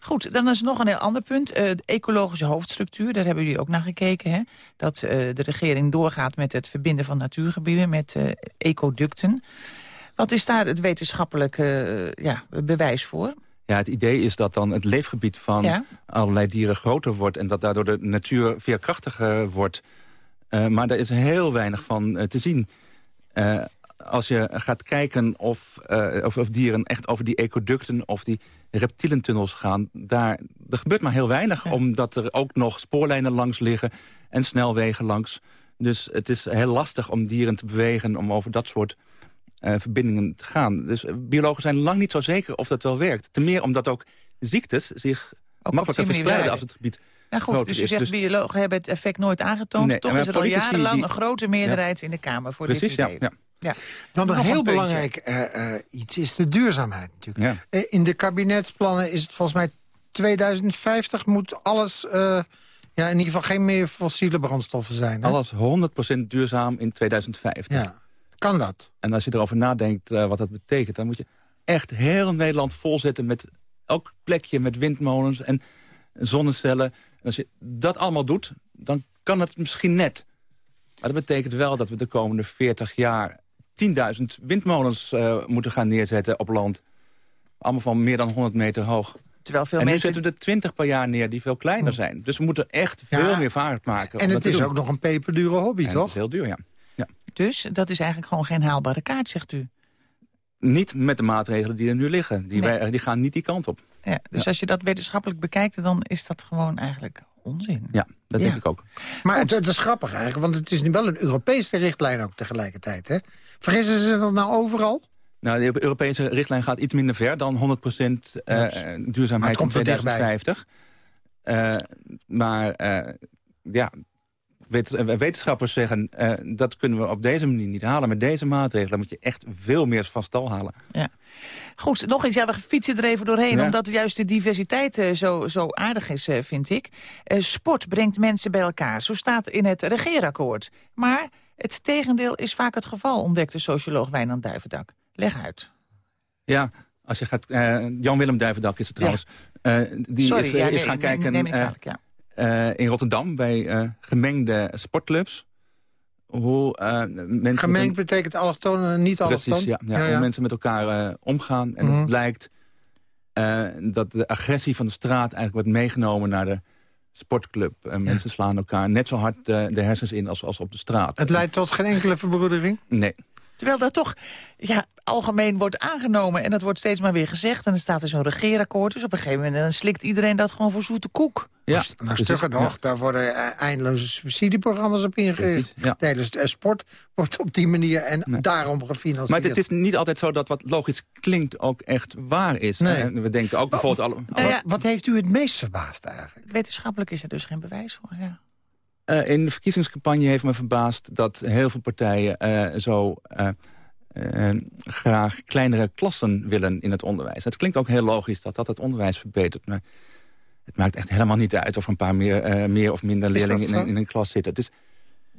S4: Goed, dan is nog een heel ander punt. eh, de ecologische hoofdstructuur, daar hebben jullie ook naar gekeken. Hè? Dat de regering doorgaat met het verbinden van natuurgebieden... met ecoducten. Wat is daar het wetenschappelijke eh, ja, bewijs voor?
S10: Ja, het idee is dat dan het leefgebied van
S4: Ja.
S10: allerlei dieren groter wordt... en dat daardoor de natuur veerkrachtiger wordt. Eh, maar daar is heel weinig van eh, te zien. Als je gaat kijken of, of, of dieren echt over die ecoducten... of die reptielentunnels gaan, daar er gebeurt maar heel weinig...
S4: Ja.
S10: omdat er ook nog spoorlijnen langs liggen en snelwegen langs. Dus het is heel lastig om dieren te bewegen... om over dat soort eh, verbindingen te gaan. Dus eh, biologen zijn lang niet zo zeker of dat wel werkt. Ten meer omdat ook ziektes zich
S4: op
S10: makkelijker verspreiden als het gebied
S4: Nou goed, dus u zegt
S10: Dus-
S4: biologen hebben het effect nooit aangetoond.
S10: Nee,
S4: Toch
S10: maar
S4: is er al jarenlang
S10: die-
S4: een grote meerderheid in de Kamer voor
S10: Precies,
S4: dit
S10: ja.
S4: idee.
S10: ja.
S4: Ja.
S3: Dan
S4: Nog
S3: een
S4: een
S3: heel belangrijk eh, eh, iets is de duurzaamheid natuurlijk.
S10: ja.
S3: Eh, in de kabinetsplannen is het volgens mij 2050 moet alles... eh, ja, in ieder geval geen meer fossiele brandstoffen zijn. Hè?
S10: Alles 100% duurzaam in 2050.
S3: Ja. Kan dat?
S10: En als je erover nadenkt eh, wat dat betekent... dan moet je echt heel Nederland volzetten met elk plekje met windmolens en zonnecellen. En als je dat allemaal doet, dan kan het misschien net. Maar dat betekent wel dat we de komende 40 jaar 10.000 windmolens eh, moeten gaan neerzetten op land. Allemaal van meer dan 100 meter hoog.
S4: Terwijl veel
S10: en nu
S4: mensen...
S10: zetten we er 20 per jaar neer die veel kleiner zijn. Dus we moeten echt
S3: Ja.
S10: veel meer vaart maken. om
S3: En
S10: dat
S3: het
S10: te
S3: is
S10: doen.
S3: ook nog een peperdure hobby,
S10: En het
S3: toch?
S10: is heel duur, ja.
S4: Dus dat is eigenlijk gewoon geen haalbare kaart, zegt u.
S10: Niet met de maatregelen die er nu liggen. Die,
S4: Nee.
S10: wij, die gaan niet die kant op.
S4: Ja, dus
S10: Ja.
S4: als je dat wetenschappelijk bekijkt, dan is dat gewoon eigenlijk onzin.
S10: Ja, dat
S4: Ja.
S10: denk ik ook.
S3: Maar het, het is grappig eigenlijk, want het is nu wel een Europese richtlijn ook tegelijkertijd. Hè? Vergissen ze dat nou overal?
S10: Nou, de Europese richtlijn gaat iets minder ver dan 100% eh,
S3: het
S10: duurzaamheid in
S3: komt er dichtbij.
S10: 2050. Eh, maar eh, ja, wetenschappers zeggen... eh, dat kunnen we op deze manier niet halen. Met deze maatregelen moet je echt veel meer van stal halen.
S4: Goed, nog eens. Ja, we fietsen er even doorheen,
S10: Ja.
S4: omdat juist de diversiteit eh, zo, zo aardig is, eh, vind ik. Eh, sport brengt mensen bij elkaar. Zo staat in het regeerakkoord. Maar het tegendeel is vaak het geval, ontdekte socioloog Wijnand Duivendak. Leg uit.
S10: Ja, Als je gaat, eh, Jan-Willem Duivendak is het trouwens. Eh, die
S4: Sorry,
S10: is, eh,
S4: ja,
S10: is
S4: nee,
S10: gaan kijken
S4: neem ik
S10: eh,
S4: kwalijk, ja.
S10: Eh, in Rotterdam bij eh, gemengde sportclubs. Hoe eh, mensen
S3: Gemengd
S10: een-
S3: betekent allochtoon en niet allochtoon?
S10: Precies, ja, ja, Hoe mensen met elkaar eh, omgaan. En
S3: Mhm.
S10: het blijkt eh, dat de agressie van de straat eigenlijk wordt meegenomen naar de sportclub. En mensen slaan elkaar net zo hard eh, de hersens in als, als op de straat.
S3: Het leidt tot geen enkele verbroedering?
S10: Nee.
S4: Terwijl dat toch ja, algemeen wordt aangenomen. En dat wordt steeds maar weer gezegd. En er staat dus een regeerakkoord. Dus op een gegeven moment dan slikt iedereen dat gewoon voor zoete koek.
S10: Ja,
S3: Nou, stugger nog, daar worden eh, eindeloze subsidieprogramma's op ingericht.
S10: Ja.
S3: De hele st- sport wordt op die manier en daarom gefinancierd.
S10: Maar het, is niet altijd zo dat wat logisch klinkt ook echt waar is.
S3: Nee.
S10: Eh, we denken ook bijvoorbeeld... Alle,
S4: Nou ja,
S3: wat, wat heeft u het meest verbaasd eigenlijk?
S4: wetenschappelijk is er dus geen bewijs voor. Ja.
S10: Eh, in de verkiezingscampagne heeft me verbaasd dat heel veel partijen eh, zo eh, eh, graag kleinere klassen willen in het onderwijs. Het klinkt ook heel logisch dat dat het onderwijs verbetert. Maar het maakt echt helemaal niet uit of er een paar meer, eh, meer of minder leerlingen in,
S3: zo?
S10: een- in een klas zitten. Het is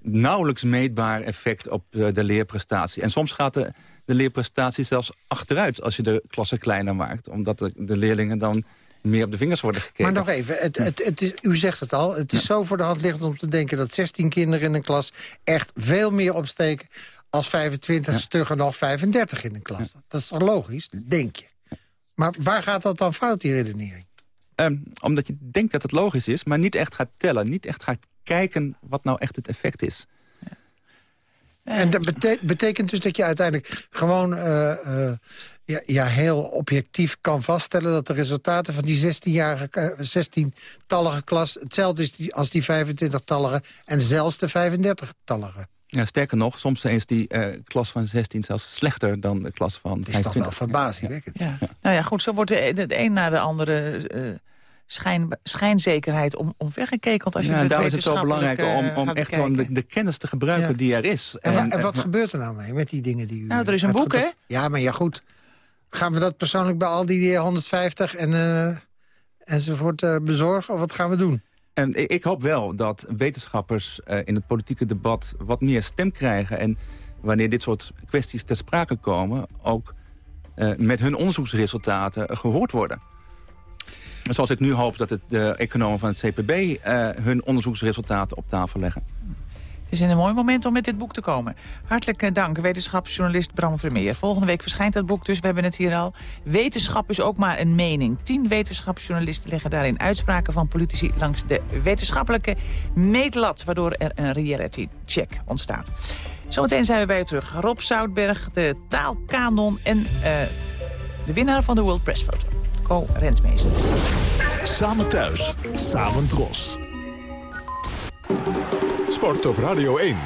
S10: nauwelijks meetbaar effect op eh, de leerprestatie. En soms gaat de, de leerprestatie zelfs achteruit als je de klassen kleiner maakt. Omdat de, de leerlingen dan meer op de vingers worden gekeken.
S3: Maar nog even, het, het, het is, u zegt het al, het is zo voor de hand liggend om te denken... dat 16 kinderen in een klas echt veel meer opsteken... als 25, stugger nog 35 in een klas. Dat is toch logisch, denk je? Maar waar gaat dat dan fout, die redenering?
S10: Ehm, omdat je denkt dat het logisch is, maar niet echt gaat tellen. Niet echt gaat kijken wat nou echt het effect is.
S3: En dat bete- betekent dus dat je uiteindelijk gewoon eh, eh, ja, ja, heel objectief kan vaststellen... dat de resultaten van die 16-jarige, eh, 16-tallige klas... hetzelfde is als die 25-tallige en zelfs de 35-tallige.
S10: Ja, sterker nog, soms is die eh, klas van 16 zelfs slechter dan de klas van
S3: Het is toch wel
S10: 25.
S3: verbazingwekkend.
S4: Ja. Nou ja, goed, zo wordt de, het een na de andere eh, schijn, schijnzekerheid om, omweggekekeld. Als je
S10: Ja, en daarom is het zo belangrijk om,
S4: eh,
S10: om echt gewoon de, kennis te gebruiken
S3: Ja.
S10: die er is.
S3: En, en
S10: eh,
S3: wat gebeurt er nou mee met die dingen die u...
S4: Nou, er is een boek,
S3: uitgetrokken- Ja, maar ja, goed. Gaan we dat persoonlijk bij al die 150 en, eh, enzovoort eh, bezorgen? Of wat gaan we doen?
S10: En ik hoop wel dat wetenschappers eh, in het politieke debat wat meer stem krijgen. En wanneer dit soort kwesties ter sprake komen... ook eh, met hun onderzoeksresultaten gehoord worden. Zoals ik nu hoop dat de economen van het CPB... eh, hun onderzoeksresultaten op tafel leggen.
S4: Het is een mooi moment om met dit boek te komen. Hartelijk eh, dank, wetenschapsjournalist Bram Vermeer. Volgende week verschijnt dat boek, dus we hebben het hier al. Wetenschap is ook maar een mening. Tien wetenschapsjournalisten leggen daarin uitspraken van politici... langs de wetenschappelijke meetlat, waardoor er een reality check ontstaat. Zometeen zijn we bij u terug. Rob Zoutberg, de taalkanon en eh, de winnaar van de World Press Photo. Co-rentmeester.
S11: Samen thuis, samen dros.
S2: Sport op Radio 1.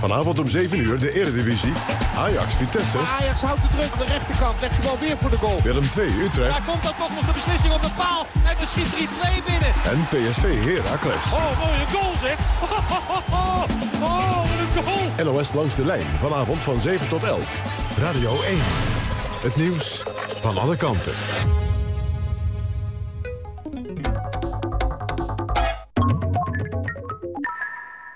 S2: Vanavond om 7 uur de Eredivisie. Ajax Vitesse.
S12: Maar Ajax houdt de druk aan de rechterkant. Legt de bal weer voor de goal.
S2: Willem 2 Utrecht.
S12: Daar komt dan toch nog de beslissing op de paal. En schiet hier twee binnen.
S2: En PSV Heracles.
S12: Oh, mooie goal zeg. <laughs> Oh, wat een goal.
S2: NOS langs de lijn. Vanavond van 7 tot 11. Radio 1. Het nieuws van alle kanten.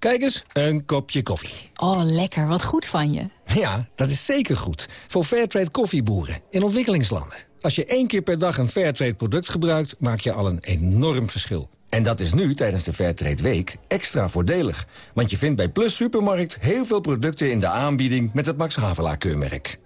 S13: Kijk eens, een kopje koffie.
S14: Oh, lekker. Wat goed van je.
S13: Ja, dat is zeker goed. Voor Fairtrade koffieboeren in ontwikkelingslanden. Als je één keer per dag een Fairtrade product gebruikt... maak je al een enorm verschil. En dat is nu, tijdens de Fairtrade Week, extra voordelig. Want je vindt bij Plus Supermarkt heel veel producten in de aanbieding... met het Max Havelaar keurmerk.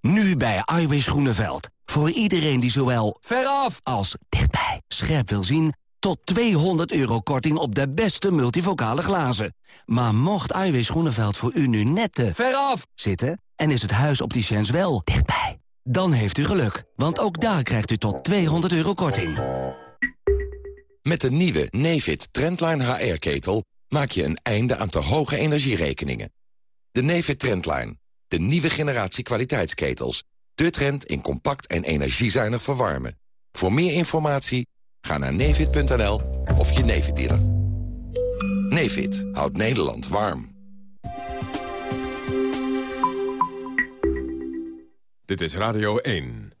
S15: Nu bij Iwis Groeneveld. Voor iedereen die zowel veraf als dichtbij scherp wil zien... tot 200 euro korting op de beste multivocale glazen. Maar mocht Iwis Groeneveld voor u nu net te veraf zitten... en is het huis op die chance wel dichtbij... dan heeft u geluk, want ook daar krijgt u tot 200 euro korting.
S16: Met de nieuwe Nefit Trendline HR-ketel maak je een einde aan te hoge energierekeningen. De Nefit Trendline, de nieuwe generatie kwaliteitsketels. De trend in compact en energiezuinig verwarmen. Voor meer informatie ga naar nefit.nl of je Nefit dealer. Houdt Nederland warm.
S2: Dit is Radio 1.